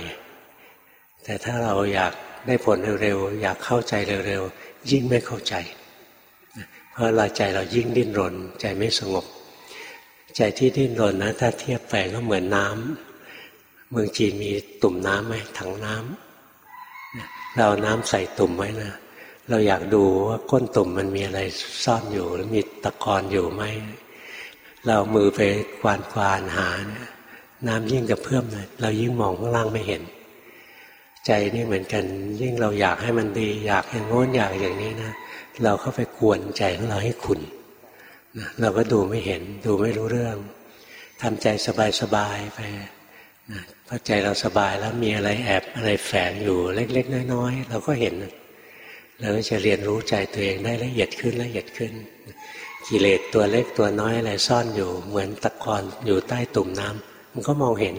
แต่ถ้าเราอยากได้ผลเร็วๆอยากเข้าใจเร็วๆยิ่งไม่เข้าใจเพราะเราใจเรายิ่งดิ้นรน ใจไม่สงบ ใจที่ดิ้นรนนะถ้าเทียบไปก็เหมือนน้ำเมืองจีนมีตุ่มน้ำไหมถังน้ำเราน้ำใส่ตุ่มไว้นะ เราอยากดูว่าก้นตุ่มมันมีอะไรซ่อนอยู่หรือมีตะกอนอยู่ไหมเรามือไปควานควานหาเนี่ยน้ำยิ่งกระเพื่อมเลยเรายิ่งมองข้างล่างไม่เห็น ใจนี่เหมือนกัน ยิ่งเราอยากให้มันดี อยากอย่างโน้นอยากอย่างนี้นะเราเข้าไปกวนใจของเราให้ขุนนะเราก็ดูไม่เห็น ดูไม่รู้เรื่องทำใจสบายๆไปนะพอใจเราสบายแล้วมีอะไรแอบอะไรแฝงอยู่เล็ก ๆ น้อยๆเราก็เห็น เราก็จะเรียนรู้ใจตัวเองได้ละเอียดขึ้นละเอียดขึ้น กิเลสตัวเล็กตัวน้อยอะไรซ่อนอยู่ เหมือนตะกอนอยู่ใต้ตุ่มน้ำมันก็มองเห็น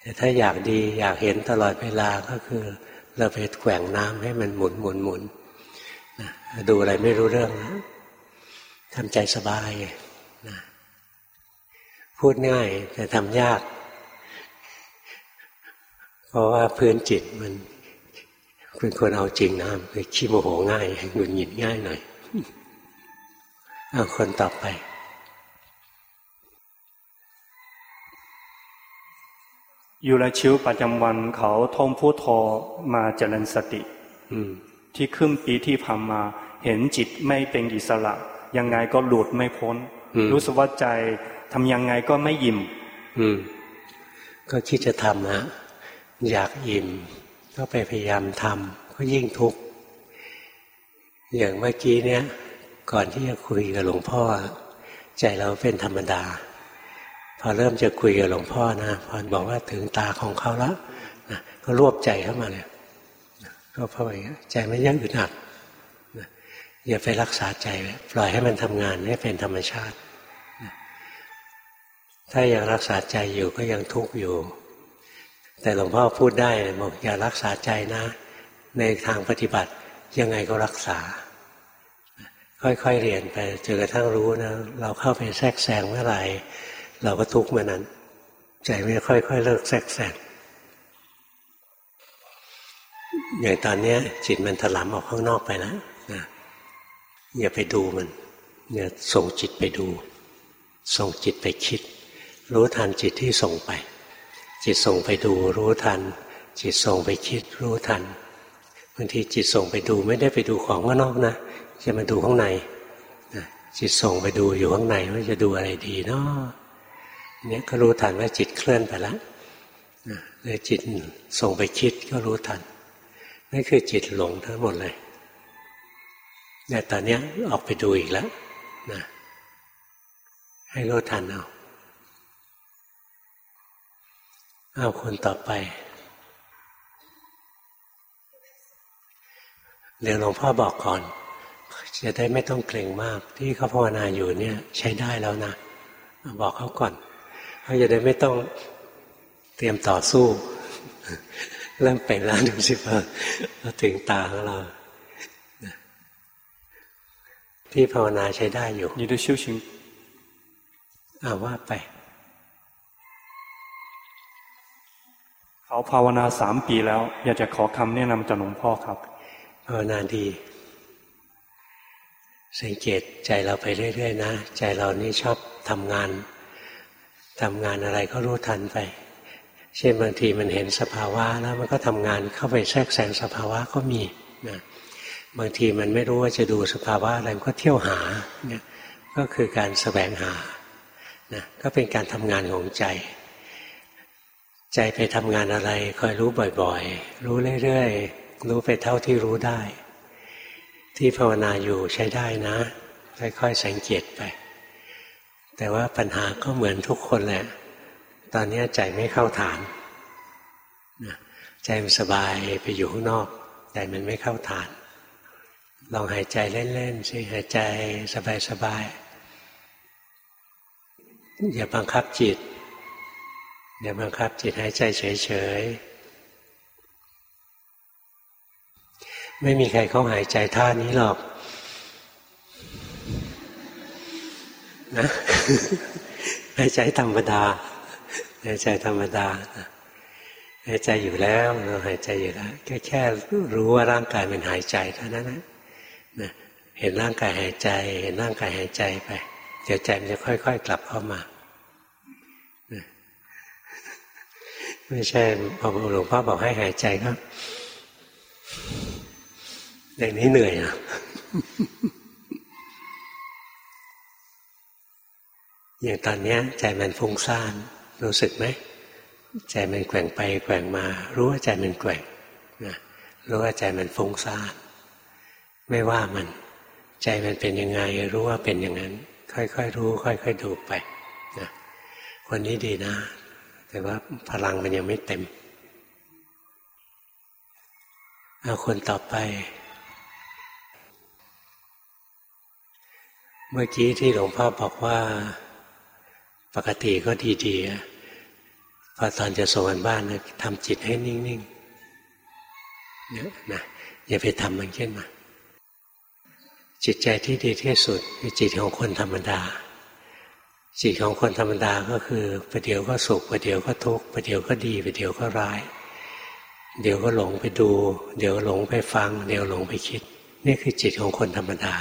แต่ถ้าอยากดีอยากเห็นตลอดเวลาก็คือเราไปแกว่งน้ำให้มันหมุนหมุนหมุนดูอะไรไม่รู้เรื่องนะทำใจสบายนะพูดง่ายแต่ทำยาก เพราะว่าพื้นจิตมัน เป็นคนเอาจริงนะคือขี้โมโหง่ายหงุดหงิดง่ายหน่อยเอาคนต่อไป อยู่ในชีวิตประจำวันเขาท่องพูดโทมาเจริญสติอืมที่ครึ่งปีที่ผ่านมา เห็นจิตไม่เป็นอิสระ ยังไงก็หลุดไม่พ้น รู้สึกว่าใจทำยังไงก็ไม่ยิ้มอืมก็คิดจะทำนะอยากอิ่ม ก็ไปพยายามทำก็ยิ่งทุกข์อย่างเมื่อกี้เนี้ยก่อนที่จะคุยกับหลวงพ่อ ใจเราเป็นธรรมดา พอเริ่มจะคุยกับหลวงพ่อนะพอบอกว่าถึงตาของเขาแล้วนะก็รวบใจเข้ามาเลยก็เพราะอย่างนี้ใจไม่ยั่งอึดอัดอย่าไปรักษาใจปล่อยให้มันทำงานให้เป็นธรรมชาติ ถ้ายังรักษาใจอยู่ก็ยังทุกข์อยู่ แต่หลวงพ่อพูดได้บอกอย่ารักษาใจนะ ในทางปฏิบัติยังไงก็รักษา ค่อยๆเรียนไปจนกระทั่งรู้นะเราเข้าไปแทรกแซงเมื่อไหร่เราก็ทุกข์เมื่อนั้น ใจไม่ค่อยๆเลิกแทรกแซงอย่างตอนนี้จิตมันถลำออกข้างนอกไปแล้วนะอย่าไปดูมันอย่าส่งจิตไปดู ส่งจิตไปคิด รู้ทันจิตที่ส่งไป จิตส่งไปดูรู้ทัน จิตส่งไปคิดรู้ทันบางทีจิตส่งไปดูไม่ได้ไปดูของข้างนอกนะจะมาดูข้างในจิตส่งไปดูอยู่ข้างในว่าจะดูอะไรดีเนาะเนี่ยก็รู้ทันว่าจิตเคลื่อนไปแล้วเลยจิตส่งไปคิดก็รู้ทันนั่นคือจิตหลงทั้งหมดเลยเนี่ยตอนนี้ออกไปดูอีกแล้วนะให้รู้ทันเอา เอาคนต่อไป เดี๋ยวหลวงพ่อบอกก่อน จะได้ไม่ต้องเกรงมาก ที่เขาภาวนาอยู่เนี่ย ใช้ได้แล้วนะ บอกเขาก่อนเขาจะได้ไม่ต้องเตรียมต่อสู้เริ่มเป็นแล้วดูสิว่าถึงตาของเราที่ภาวนาใช้ได้อยู่你的修行อาว่าไป เขาภาวนาสามปีแล้ว อยากจะขอคำแนะนำจากหลวงพ่อครับภาวนาดี สังเกตใจเราไปเรื่อยๆนะ ใจเรานี่ชอบทำงานทำงานอะไรก็รู้ทันไป เช่นบางทีมันเห็นสภาวะแล้วมันก็ทำงานเข้าไปแทรกแซงสภาวะก็มีนะบางทีมันไม่รู้ว่าจะดูสภาวะอะไรมันก็เที่ยวหาเนี่ยก็คือการสแสวงหานะก็เป็นการทำงานของใจ ใจไปทำงานอะไรคอยรู้บ่อยๆ รู้เรื่อยๆ รู้ไปเท่าที่รู้ได้ ที่ภาวนาอยู่ใช้ได้นะ ค่อยๆ สังเกตไป แต่ว่าปัญหาก็เหมือนทุกคนแหละ ตอนนี้ใจไม่เข้าฐานใจมันสบายไปอยู่ข้างนอก ใจมันไม่เข้าฐาน ลองหายใจเล่นๆสิหายใจสบายๆอย่าบังคับจิต อย่าบังคับจิตหายใจเฉยๆ ไม่มีใครเขาหายใจท่านี้หรอก นะ หายใจธรรมดา หายใจธรรมดา หายใจอยู่แล้วเราหายใจอยู่แล้วแค่แค่รู้ว่าร่างกายมันหายใจเท่านั้นนะนะเห็นร่างกายหายใจ เห็นร่างกายหายใจไป เดี๋ยวใจมันจะค่อย ๆ กลับเข้ามา ไม่ใช่พอหลวงพ่อบอกให้หายใจก็อย่างนี้เหนื่อยอะอย่างตอนนี้ใจมันฟุ้งซ่านรู้สึกไหมใจมันแกว่งไปแกว่งมา รู้ว่าใจมันแกว่งนะรู้ว่าใจมันฟุ้งซ่านไม่ว่ามัน ใจมันเป็นยังไง รู้ว่าเป็นอย่างนั้น ค่อยๆรู้ ค่อย ๆ ดูไปนะคนนี้ดีนะ แต่ว่าพลังมันยังไม่เต็ม เอาคนต่อไป เมื่อกี้ที่หลวงพ่อบอกว่าปกติก็ดีๆพอตอนจะส่งกันบ้านนะทำจิตให้นิ่งๆเนี่ยนะอย่าไปทำมันขึ้นมาจิตใจที่ดีที่สุดคือจิตของคนธรรมดา จิตของคนธรรมดาก็คือประเดี๋ยวก็สุขประเดี๋ยวก็ทุกข์ประเดี๋ยวก็ดีประเดี๋ยวก็ร้าย เดี๋ยวก็หลงไปดู เดี๋ยวหลงไปฟัง เดี๋ยวหลงไปคิด นี่คือจิตของคนธรรมดา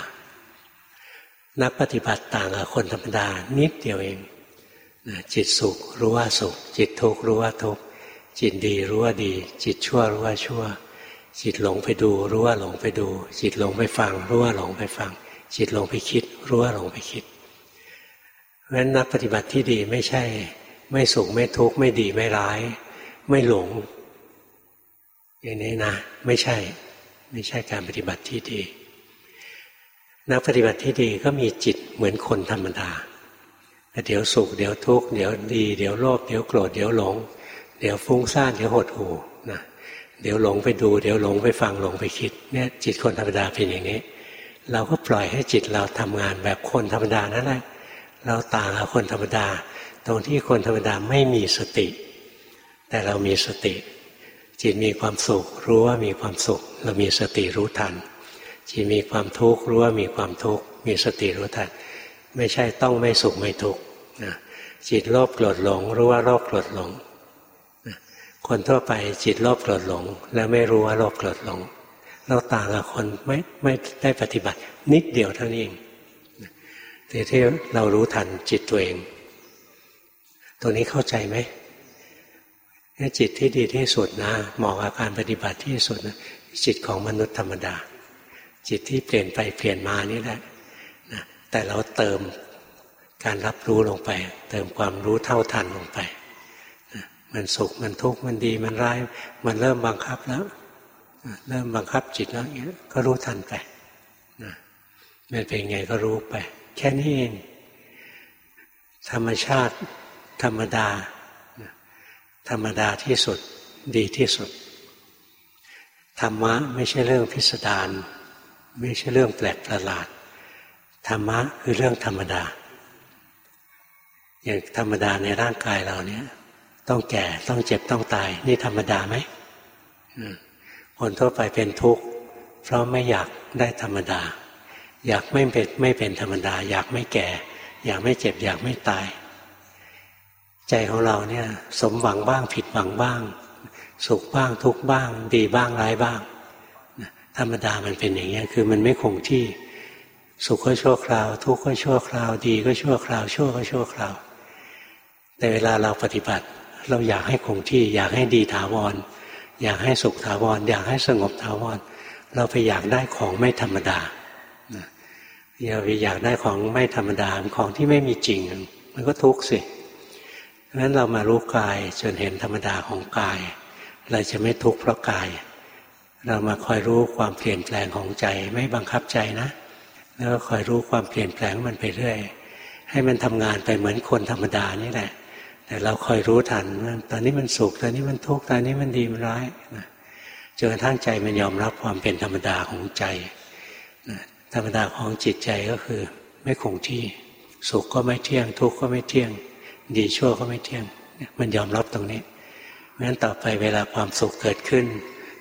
นักปฏิบัติต่างกับคนธรรมดานิดเดียวเองจิตสุขรู้ว่าสุข จิตทุกข์รู้ว่าทุกข์จิตดีรู้ว่าดี จิตชั่วรู้ว่าชั่ว จิตหลงไปดู รู้ว่าหลงไปดู จิตหลงไปฟัง รู้ว่าหลงไปฟัง จิตหลงไปคิด รู้ว่าหลงไปคิด เพราะฉะนั้นนักปฏิบัติที่ดีไม่ใช่ ไม่สุขไม่ทุกข์ไม่ดีไม่ร้าย ไม่หลงอย่างนี้นะ ไม่ใช่ ไม่ใช่การปฏิบัติที่ดี นักปฏิบัติที่ดีก็มีจิตเหมือนคนธรรมดาเดี๋ยวสุขเดี๋ยวทุกข์เดี๋ยวดี เดี๋ยวโลภเดี๋ยวโกรธเดี๋ยวหลง เดี๋ยวฟุ้งซ่านเดี๋ยวหดหู่นะเดี๋ยวหลงไปดู เดี๋ยวหลงไปฟังหลงไปคิดเนี่ยจิตคนธรรมดาเป็นอย่างนี้ เราก็ปล่อยให้จิตเราทำงานแบบคนธรรมดานั่นแหละ เราต่างกับคนธรรมดา ตรงที่คนธรรมดาไม่มีสติ แต่เรามีสติ จิตมีความสุข รู้ว่ามีความสุข เรามีสติรู้ทัน จิตมีความทุกข์รู้ว่ามีความทุกข์มีสติรู้ทัน ไม่ใช่ต้องไม่สุขไม่ทุกข์จิตโลภโกรธหลง รู้ว่าโลภโกรธหลงคนทั่วไปจิตโลภโกรธหลง แล้วไม่รู้ว่าโลภโกรธหลง เราต่างกับคนไม่ไม่ได้ปฏิบัติ นิดเดียวเท่านี้เอง แต่ที่เรารู้ทันจิตตัวเอง ตัวนี้เข้าใจไหมจิตที่ดีที่สุดนะเหมาะกับการปฏิบัติที่สุดนะจิตของมนุษย์ธรรมดา จิตที่เปลี่ยนไปเปลี่ยนมานี่แหละนะแต่เราเติมการรับรู้ลงไป เติมความรู้เท่าทันลงไปมันสุขมันทุกข์มันดีมันร้าย มันเริ่มบังคับแล้วเริ่มบังคับจิตแล้วเงี้ยก็รู้ทันไปนะมันเป็นไงก็รู้ไป แค่นี้เอง ธรรมชาติ ธรรมดา ธรรมดาที่สุดดีที่สุด ธรรมะไม่ใช่เรื่องพิสดารไม่ใช่เรื่องแปลกประหลาด ธรรมะคือเรื่องธรรมดา อย่างธรรมดาในร่างกายเราเนี่ย ต้องแก่ต้องเจ็บต้องตาย นี่ธรรมดาไหมคนทั่วไปเป็นทุกข์ เพราะไม่อยากได้ธรรมดา อยากไม่เป็นไม่เป็นธรรมดา อยากไม่แก่ อยากไม่เจ็บ อยากไม่ตาย ใจของเราเนี่ย สมหวังบ้างผิดหวังบ้าง สุขบ้างทุกบ้าง ดีบ้างร้ายบ้างธรรมดามันเป็นอย่างนี้คือมันไม่คงที่ สุขก็ชั่วคราว ทุกข์ก็ชั่วคราว ดีก็ชั่วคราว ชั่วก็ชั่วคราว แต่เวลาเราปฏิบัติ เราอยากให้คงที่ อยากให้ดีถาวร อยากให้สุขถาวร อยากให้สงบถาวร เราไปอยากได้ของไม่ธรรมดา อย่าไปอยากได้ของไม่ธรรมดาของที่ไม่มีจริง มันก็ทุกข์สิเพราะฉะนั้นเรามารู้กายจนเห็นธรรมดาของกาย เราจะไม่ทุกข์เพราะกาย เรามาคอยรู้ความเปลี่ยนแปลงของใจไม่บังคับใจนะ แล้วคอยรู้ความเปลี่ยนแปลงมันไปเรื่อยให้มันทำงานไปเหมือนคนธรรมดานี่แหละ แต่เราคอยรู้ทันว่าตอนนี้มันสุขตอนนี้มันทุกข์ตอนนี้มันดีมันร้ายนะจนกระทั่งใจมันยอมรับความเป็นธรรมดาของใจนะ ธรรมดาของจิตใจก็คือ ไม่คงที่ สุขก็ไม่เที่ยง ทุกข์ก็ไม่เที่ยง ดีชั่วก็ไม่เที่ยง มันยอมรับตรงนี้งั้นต่อไปเวลาความสุขเกิดขึ้น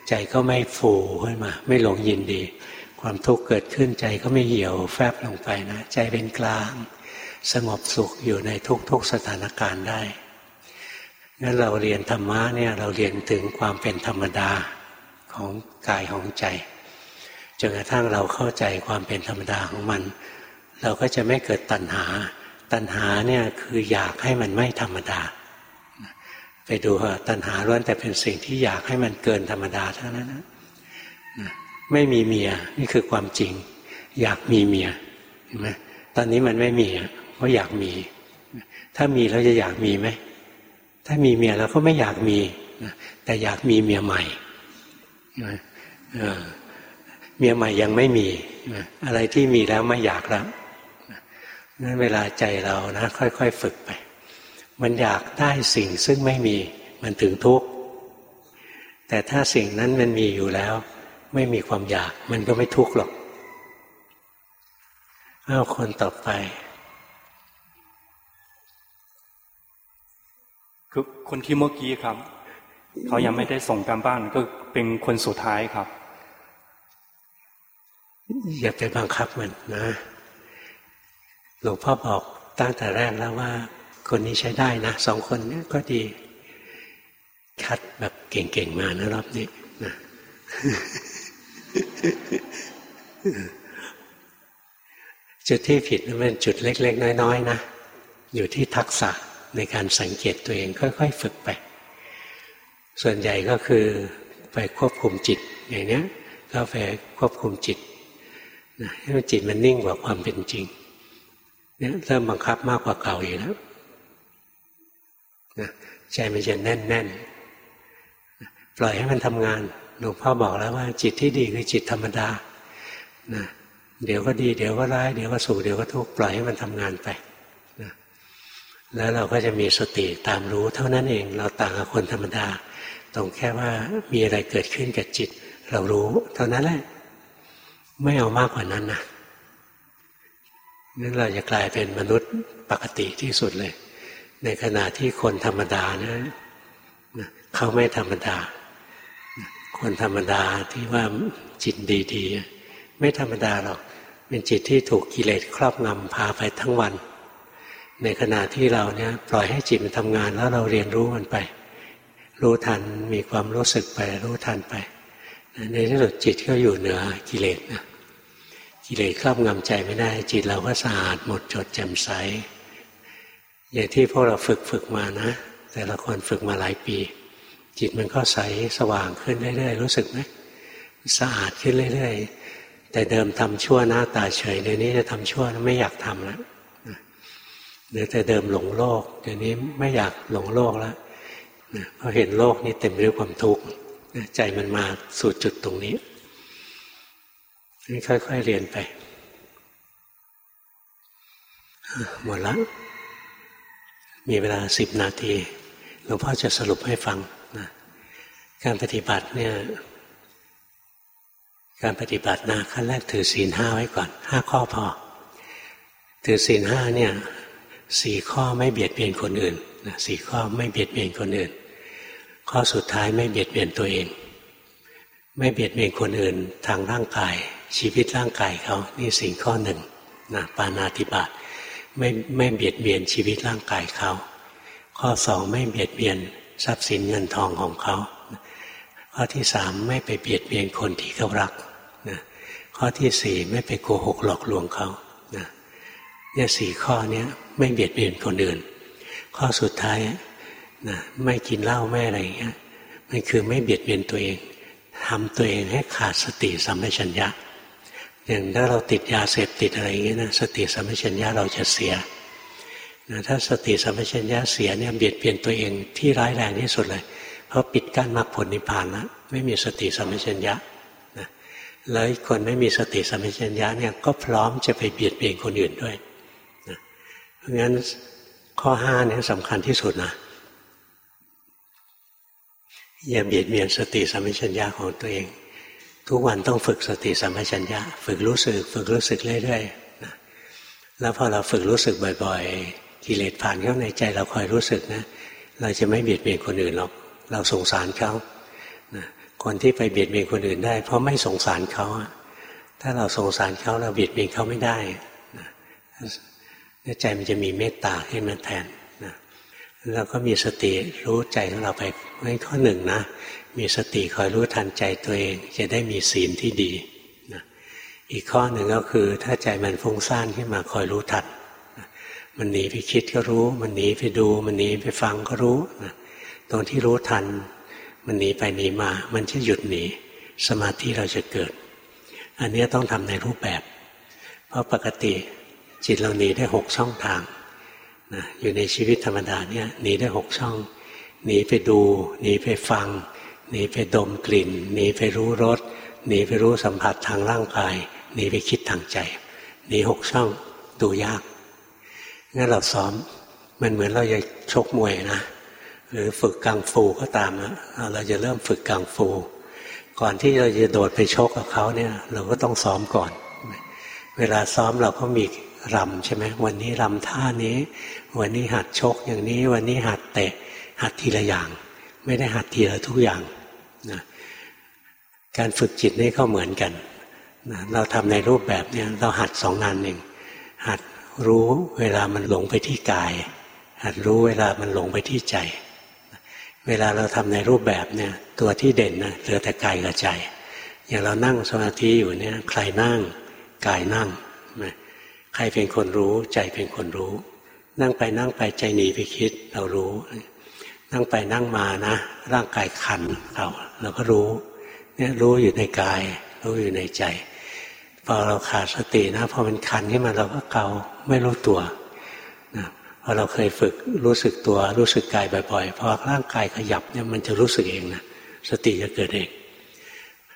ใจก็ไม่ฟูขึ้นมา ไม่หลงยินดี ความทุกข์เกิดขึ้นใจก็ไม่เหี่ยวแฟบลงไปนะใจเป็นกลาง สงบสุขอยู่ในทุกๆสถานการณ์ได้งั้นเราเรียนธรรมะเนี่ยเราเรียนถึงความเป็นธรรมดาของกายของใจ จนกระทั่งเราเข้าใจความเป็นธรรมดาของมัน เราก็จะไม่เกิดตัณหา ตัณหาเนี่ยคืออยากให้มันไม่ธรรมดา ไปดูเถอะตัณหาล้วนแต่เป็นสิ่งที่อยากให้มันเกินธรรมดาเท่านั้นนะไม่มีเมียนี่คือความจริง อยากมีเมียเห็นไหมตอนนี้มันไม่มีเพราะอยากมี ถ้ามีแล้วจะอยากมีไหมถ้ามีเมียแล้วก็ไม่อยากมีแต่อยากมีเมียใหม่ เมียใหม่ยังไม่มี อะไรที่มีแล้วไม่อยากแล้วนั้นเวลาใจเรานะ ค่อย ๆ ฝึกไป มันอยากได้สิ่งซึ่งไม่มี มันถึงทุกข์แต่ถ้าสิ่งนั้นมันมีอยู่แล้ว ไม่มีความอยาก มันก็ไม่ทุกข์หรอกเอาคนต่อไปคือคนที่เมื่อกี้ครับ เขายังไม่ได้ส่งการบ้านก็เป็นคนสุดท้ายครับ อย่าไปบังคับมันนะหลวงพ่อบอกตั้งแต่แรกแล้วว่า คนนี้ใช้ได้นะสองคนนี้ก็ดี คัดแบบเก่งๆมานะรอบนี้นะจุดที่ผิดมันเป็นจุดเล็ก ๆ น้อยๆนะอยู่ที่ทักษะในการสังเกตตัวเองค่อย ๆ ฝึกไป ส่วนใหญ่ก็คือไปควบคุมจิตอย่างนี้ก็ไปควบคุมจิต ให้จิตมันนิ่งกว่าความเป็นจริง เนี่ยเริ่มบังคับมากกว่าเก่าอยู่แล้วนะใจมันจะแน่นแน่นปล่อยให้มันทำงานหลวงพ่อบอกแล้วว่า จิตที่ดีคือจิตธรรมดานะเดี๋ยวก็ดี เดี๋ยวก็ร้ายเดี๋ยวก็สุขเดี๋ยวก็ทุกข์ปล่อยให้มันทำงานไปนะแล้วเราก็จะมีสติตามรู้เท่านั้นเอง เราต่างกับคนธรรมดา ตรงแค่ว่ามีอะไรเกิดขึ้นกับจิต เรารู้เท่านั้นแหละ ไม่เอามากกว่านั้นนะนั่นเราจะกลายเป็นมนุษย์ปกติที่สุดเลย ในขณะที่คนธรรมดานะเขาไม่ธรรมดา คนธรรมดาที่ว่าจิตดีๆ ไม่ธรรมดาหรอก เป็นจิตที่ถูกกิเลสครอบงำพาไปทั้งวัน ในขณะที่เราเนี่ยปล่อยให้จิตมันทำงานแล้วเราเรียนรู้มันไป รู้ทันมีความรู้สึกไป รู้ทันไป ในที่สุดจิตก็อยู่เหนือกิเลสนะกิเลสครอบงำใจไม่ได้ จิตเราก็สะอาดหมดจดแจ่มใสอย่างที่พวกเราฝึกฝึกมานะ แต่ละคนฝึกมาหลายปี จิตมันก็ใสสว่างขึ้นเรื่อยๆรู้สึกไหมสะอาดขึ้นเรื่อยๆแต่เดิมทำชั่วหน้าตาเฉยเดี๋ยวนี้จะทำชั่วไม่อยากทำแล้วหรือแต่เดิมหลงโลกเดี๋ยวนี้ไม่อยากหลงโลกแล้วเพราะเห็นโลกนี้เต็มไปด้วยความทุกข์ ใจมันมาสู่จุดตรงนี้ค่อยๆเรียนไปหมดล้วมีเวลาสิบนาทีหลวงพ่อจะสรุปให้ฟังนะการปฏิบัติเนี่ย การปฏิบัตินะขั้นแรกถือศีลห้าไว้ก่อนห้าข้อพอ ถือศีลห้าเนี่ยสี่ข้อไม่เบียดเบียนคนอื่นสี่ข้อไม่เบียดเบียนคนอื่น ข้อสุดท้ายไม่เบียดเบียนตัวเอง ไม่เบียดเบียนคนอื่นทางร่างกาย ชีวิตร่างกายเขานี่สิ่งข้อหนึ่งนะปานาติบาตไม่ไม่เบียดเบียนชีวิตร่างกายเขา ข้อสองไม่เบียดเบียนทรัพย์สินเงินทองของเขา ข้อที่สามไม่ไปเบียดเบียนคนที่เขารักนะข้อที่สี่ไม่ไปโกหกหลอกลวงเขานะเนี่ยสี่ข้อนี้ไม่เบียดเบียนคนอื่น ข้อสุดท้าย นะไม่กินเหล้าไม่อะไรอย่างเงี้ยมันคือไม่เบียดเบียนตัวเองทำตัวเองให้ขาดสติสัมปชัญญะ อย่างถ้าเราติดยาเสพติดอะไรอย่างเงี้ยนะสติสัมปชัญญะเราจะเสียนะถ้าสติสัมปชัญญะเสียเนี่ยเบียดเบียนตัวเองที่ร้ายแรงที่สุดเลย เพราะปิดกั้นมรรคผลนิพพานแล้วไม่มีสติสัมปชัญญะนะแล้วคนไม่มีสติสัมปชัญญะเนี่ยก็พร้อมจะไปเบียดเบียนคนอื่นด้วยนะเพราะงั้นข้อห้าเนี่ยสำคัญที่สุดนะ อย่าเบียดเบียนสติสัมปชัญญะของตัวเอง ทุกวันต้องฝึกสติสัมปชัญญะ ฝึกรู้สึก ฝึกรู้สึกเรื่อยๆนะแล้วพอเราฝึกรู้สึกบ่อยๆ กิเลสผ่านเข้าในใจเราคอยรู้สึกนะ เราจะไม่เบียดเบียนคนอื่นหรอก เราสงสารเขานะคนที่ไปเบียดเบียนคนอื่นได้ เพราะไม่สงสารเขา ถ้าเราสงสารเขาเราเบียดเบียนเขาไม่ได้นะใจมันจะมีเมตตาขึ้นมาแทน แล้วก็มีสติรู้ใจของเราไปให้ข้อหนึ่งนะ มีสติคอยรู้ทันใจตัวเอง จะได้มีศีลที่ดีนะอีกข้อหนึ่งก็คือ ถ้าใจมันฟุ้งซ่านขึ้นมาคอยรู้ทันนะมันหนีไปคิดก็รู้ มันหนีไปดู มันหนีไปฟังก็รู้นะตรงที่รู้ทัน มันหนีไปหนีมา มันจะหยุดหนี สมาธิเราจะเกิด อันนี้ต้องทำในรูปแบบ เพราะปกติจิตเราหนีได้หกช่องทาง นะอยู่ในชีวิตธรรมดาเนี่ยหนีได้หกช่อง หนีไปดู หนีไปฟัง หนีไปดมกลิ่น หนีไปรู้รสหนีไปรู้สัมผัสทางร่างกาย หนีไปคิดทางใจ หนีหกช่องดูยากงั้นเราซ้อมมันเหมือนเราจะชกมวยนะหรือฝึกกังฟูก็ตามนะเราจะเริ่มฝึกกังฟู ก่อนที่เราจะโดดไปชกกับเขาเนี่ย เราก็ต้องซ้อมก่อน เวลาซ้อมเราก็มี รำใช่ไหมวันนี้รำท่านี้ วันนี้หัดชกอย่างนี้ วันนี้หัดเตะ หัดทีละอย่าง ไม่ได้หัดทีละทุกอย่างนะการฝึกจิตนี่ก็เหมือนกันนะเราทำในรูปแบบเนี่ยเราหัดสองงานหนึ่งหัดรู้เวลามันหลงไปที่กาย หัดรู้เวลามันหลงไปที่ใจ เวลาเราทำในรูปแบบเนี่ยตัวที่เด่นนะเหลือแต่กายกับใจ อย่างเรานั่งสมาธิอยู่เนี่ยใครนั่งกายนั่ง ใครเป็นคนรู้ ใจเป็นคนรู้ นั่งไปนั่งไปใจหนีไปคิด เรารู้ นั่งไปนั่งมานะ ร่างกายขันเราเราก็รู้เนี่ยรู้อยู่ในกาย รู้อยู่ในใจพอเราขาดสตินะพอมันคันขึ้นมาเราก็เกาไม่รู้ตัวนะพอเราเคยฝึกรู้สึกตัวรู้สึกกายบ่อยๆพอร่างกายขยับเนี่ยมันจะรู้สึกเองนะสติจะเกิดเอง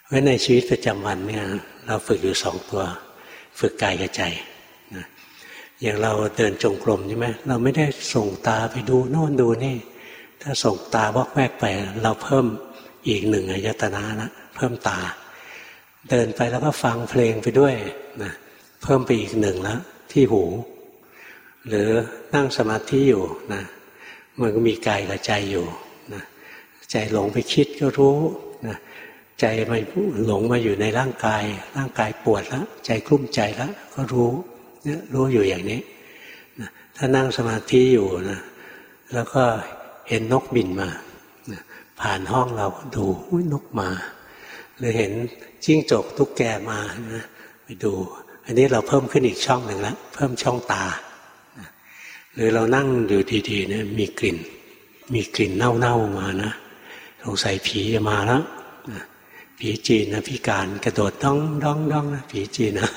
เพราะในชีวิตประจำวันเนี่ย เราฝึกอยู่สองตัว ฝึกกายกับใจ อย่างเราเดินจงกรมใช่ไหมเราไม่ได้ส่งตาไปดูโน่นดูนี่ ถ้าส่งตาวอกแวกไป เราเพิ่มอีกหนึ่งอายตนะละเพิ่มตา เดินไปแล้วก็ฟังเพลงไปด้วยนะเพิ่มไปอีกหนึ่งแล้วที่หู หรือนั่งสมาธิอยู่นะมันก็มีกายกับใจอยู่นะใจหลงไปคิดก็รู้นะใจมาหลงมาอยู่ในร่างกาย ร่างกายปวดแล้วใจกลุ้มใจแล้วก็รู้ รู้อยู่อย่างนี้ ถ้านั่งสมาธิอยู่นะแล้วก็เห็นนกบินมา ผ่านห้องเราดูนกมา หรือเห็นจิ้งจกตุ๊กแกมานะไปดู อันนี้เราเพิ่มขึ้นอีกช่องหนึ่งแล้วเพิ่มช่องตา หรือเรานั่งอยู่ดีๆเนี่ยมีกลิ่น มีกลิ่นเน่าๆมานะสงสัยผีจะมาแล้วผีจีนนะพิการกระโดดต้องดองดองนะผีจีนนะ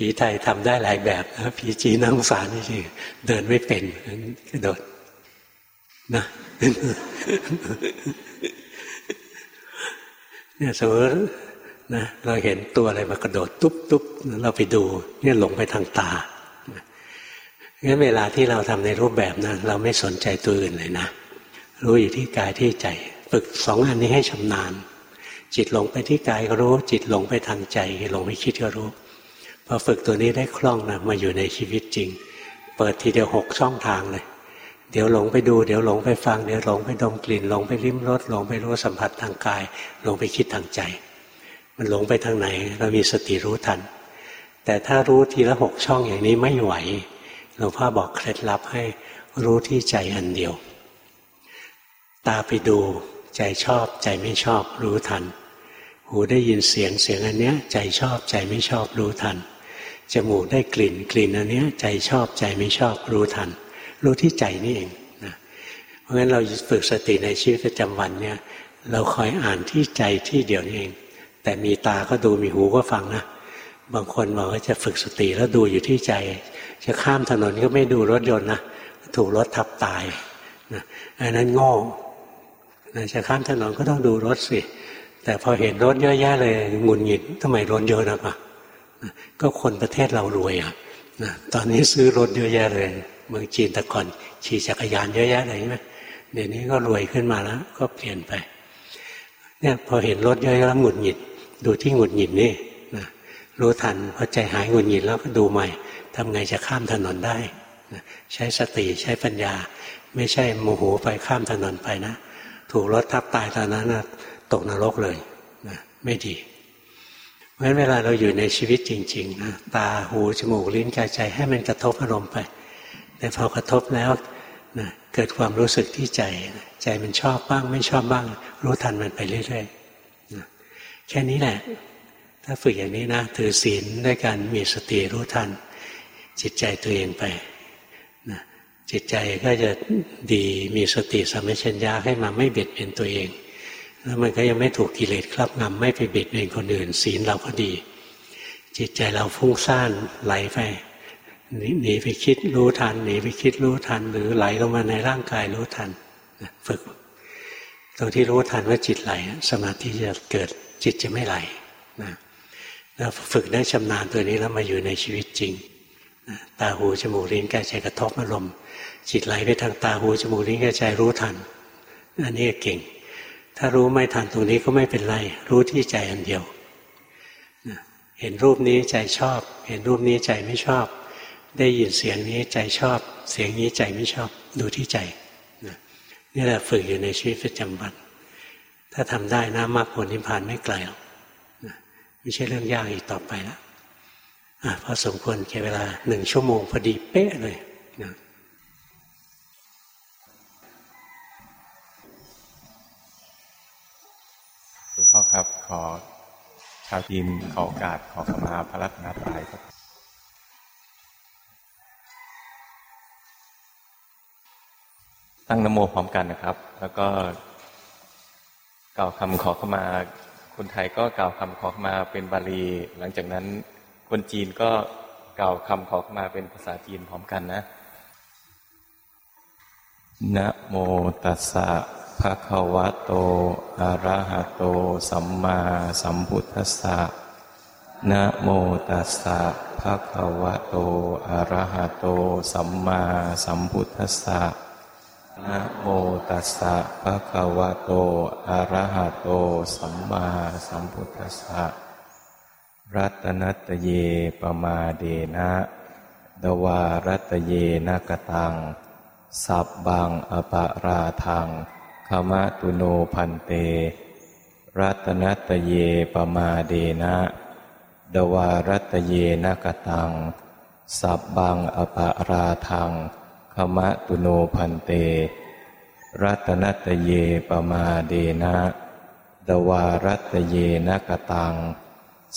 ผีไทยทำได้หลายแบบนะผีจีนนั่งสารนี่สิเดินไม่เป็นกระโดดนะเนี่ยสมมตินะเราเห็นตัวอะไรมากระโดดตุ๊บตุ๊บเราไปดูเนี่ยหลงไปทางตางั้นเวลาที่เราทำในรูปแบบนะเราไม่สนใจตัวอื่นเลยนะ รู้อยู่ที่กายที่ใจ ฝึกสองอันนี้ให้ชำนาญ จิตหลงไปที่กายก็รู้ จิตหลงไปทางใจหลงไปคิดก็รู้ พอฝึกตัวนี้ได้คล่องนะมาอยู่ในชีวิตจริง เปิดทีเดียวหกช่องทางเลย เดี๋ยวหลงไปดู เดี๋ยวหลงไปฟัง เดี๋ยวหลงไปดมกลิ่น หลงไปลิ้มรสหลงไปรู้สัมผัสทางกาย หลงไปคิดทางใจ มันหลงไปทางไหน เรามีสติรู้ทัน แต่ถ้ารู้ทีละหกช่องอย่างนี้ไม่ไหวหลวงพ่อบอกเคล็ดลับให้รู้ที่ใจอันเดียว ตาไปดูใจชอบใจไม่ชอบรู้ทัน หูได้ยินเสียงเสียงอันเนี้ย ใจชอบใจไม่ชอบรู้ทัน จมูกได้กลิ่นกลิ่นอันนี้ใจชอบใจไม่ชอบรู้ทัน รู้ที่ใจนี่เองนะเพราะฉะนั้นเราฝึกสติในชีวิตประจำวันเนี่ย เราคอยอ่านที่ใจที่เดียวนี่เอง แต่มีตาก็ดูมีหูก็ฟังนะบางคนบอกว่าจะฝึกสติแล้วดูอยู่ที่ใจ จะข้ามถนนก็ไม่ดูรถยนต์นะถูกรถทับตายนะอันนั้นโง่นะจะข้ามถนนก็ต้องดูรถสิ แต่พอเห็นรถเยอะแยะเลยงุนหงิดทำไมรถเยอะนะปะ ก็คนประเทศเรารวยอะนะตอนนี้ซื้อรถเยอะแยะเลย เมืองจีนแต่ก่อนขี่จักรยานเยอะแยะเลยใช่ไหมเดี๋ยวนี้ก็รวยขึ้นมาแล้ว ก็เปลี่ยนไป เนี่ยพอเห็นรถเยอะแล้วหงุดหงิด ดูที่หงุดหงิดนี่นะรู้ทันพอใจหายหงุดหงิดแล้วก็ดูใหม่ทำไงจะข้ามถนนได้ใช้สติใช้ปัญญา ไม่ใช่โมโหไปข้ามถนนไปนะ ถูกรถทับตายตอนนั้นนะตกนรกเลยนะไม่ดี ราะฉะนั้นเวลาเราอยู่ในชีวิตจริงๆนะตาหูจมูกลิ้นกายใจให้มันกระทบอารมณ์ไปแต่พอกระทบแล้วนะเกิดความรู้สึกที่ใจ ใจมันชอบบ้าง ไม่ชอบบ้าง รู้ทันมันไปเรื่อยๆนะแค่นี้แหละ ถ้าฝึกอย่างนี้นะถือศีลด้วยการมีสติรู้ทัน จิตใจตัวเองไปนะจิตใจก็จะดีมีสติสัมปชัญญะให้มาไม่เบียดเบียนตัวเอง แล้วมันก็ยังไม่ถูกกิเลสครอบงำไม่ไปเบียดเบียนคนอื่น ศีลเราก็ดี จิตใจเราฟุ้งซ่านไหลไปหนีไปคิดรู้ทันหนีไปคิดรู้ทัน หรือไหลลงมาในร่างกายรู้ทันฝึกตรงที่รู้ทันว่าจิตไหล สมาธิจะเกิดจิตจะไม่ไหลนะแล้วฝึกได้ชำนาญตัวนี้แล้วมาอยู่ในชีวิตจริงตาหูจมูกลิ้นกายใจกระทบอารมณ์จิตไหลไปทางตาหูจมูกลิ้นกายใจรู้ทัน อันนี้เก่ง ถ้ารู้ไม่ทันตรงนี้ก็ไม่เป็นไร รู้ที่ใจอันเดียว เห็นรูปนี้ใจชอบ เห็นรูปนี้ใจไม่ชอบ ได้ยินเสียงนี้ใจชอบ เสียงนี้ใจไม่ชอบ ดูที่ใจนี่แหละฝึกอยู่ในชีวิตประจำวัน ถ้าทำได้นะมรรคผลนิพพานไม่ไกลหรอกไม่ใช่เรื่องยากอีกต่อไปแล้วอพอสมควรแก่เวลาหนึ่งชั่วโมงพอดีเป๊ะเลย ขอชาวทีมขอโอกาสขอขมาพระรัตนตรัยครับตั้งนโมพร้อมกันนะครับ แล้วก็กล่าวคำขอขมาคคนไทยก็กล่าวคำขอขมาเป็นบาลี หลังจากนั้นคนจีนก็กล่าวคำขอขมาเป็นภาษาจีนพร้อมกันนะนะโมตัสสะ ภะคะวะโต อะระหะโต สัมมาสัมพุทธัสสะ นะโมตัสสะภะคะวะโต อะระหะโต สัมมาสัมพุทธัสสะ นะโมตัสสะภะคะวะโต อะระหะโต สัมมาสัมพุทธัสสะ รัตนัตเยปมาเดนะดวารัตเยนะกตัง สับบังอปาราทัง ขมะตุโนพันเต รัตนัตเยปมาเดนะ ดวารัตเยนะกตัง สับบังอปาราทังขมะตุโนพันเต รัตนัตเยปมาเดนะ ดวารัตเยนะกตัง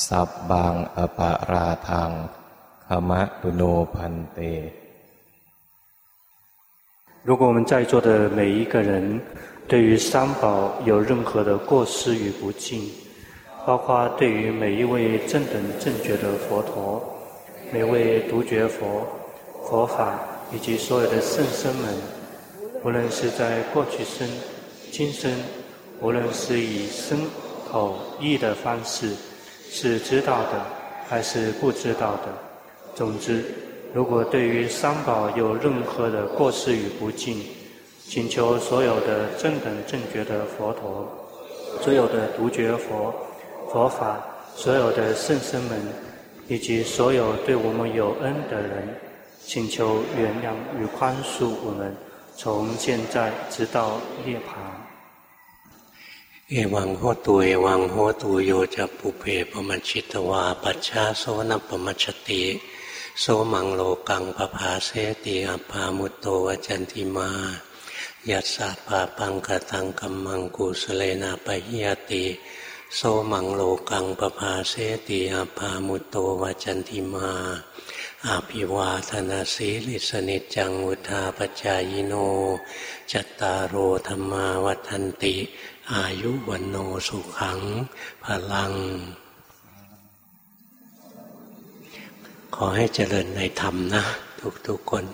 สับบังอปาราทังขมะตุโนพันเต如果我们在座的每一个人 对于三宝有任何的过失与不敬，包括对于每一位正等正觉的佛陀、每位独觉佛、佛法以及所有的圣僧们，无论是在过去生、今生，无论是以身口意的方式，是知道的还是不知道的，总之。如果对于三宝有任何的过失与不敬，请求所有的正等正觉的佛陀、所有的独觉佛、佛法、所有的圣僧们，以及所有对我们有恩的人，请求原谅与宽恕我们，从现在直到涅槃。เอวังโหตุเอวังโหตุโยจะปุเพปมัชิตวาปัจฉาโสนปมัชติโสมังโลกังปภาเสติอภามุตโตวจันติมา ยัสสะปาปังกตังกัมมังกุสเลนาปะหิยติโสมังโลกังปภาเสติอาภามุตโตวจันติมาอาภิวาธนาสีลิสนิจังวุธาปจายโน จัตตารโอธรรมาวัันติ อายุวันโนสุขังพลัง ขอให้เจริญในธรรมนะ ทุกๆคน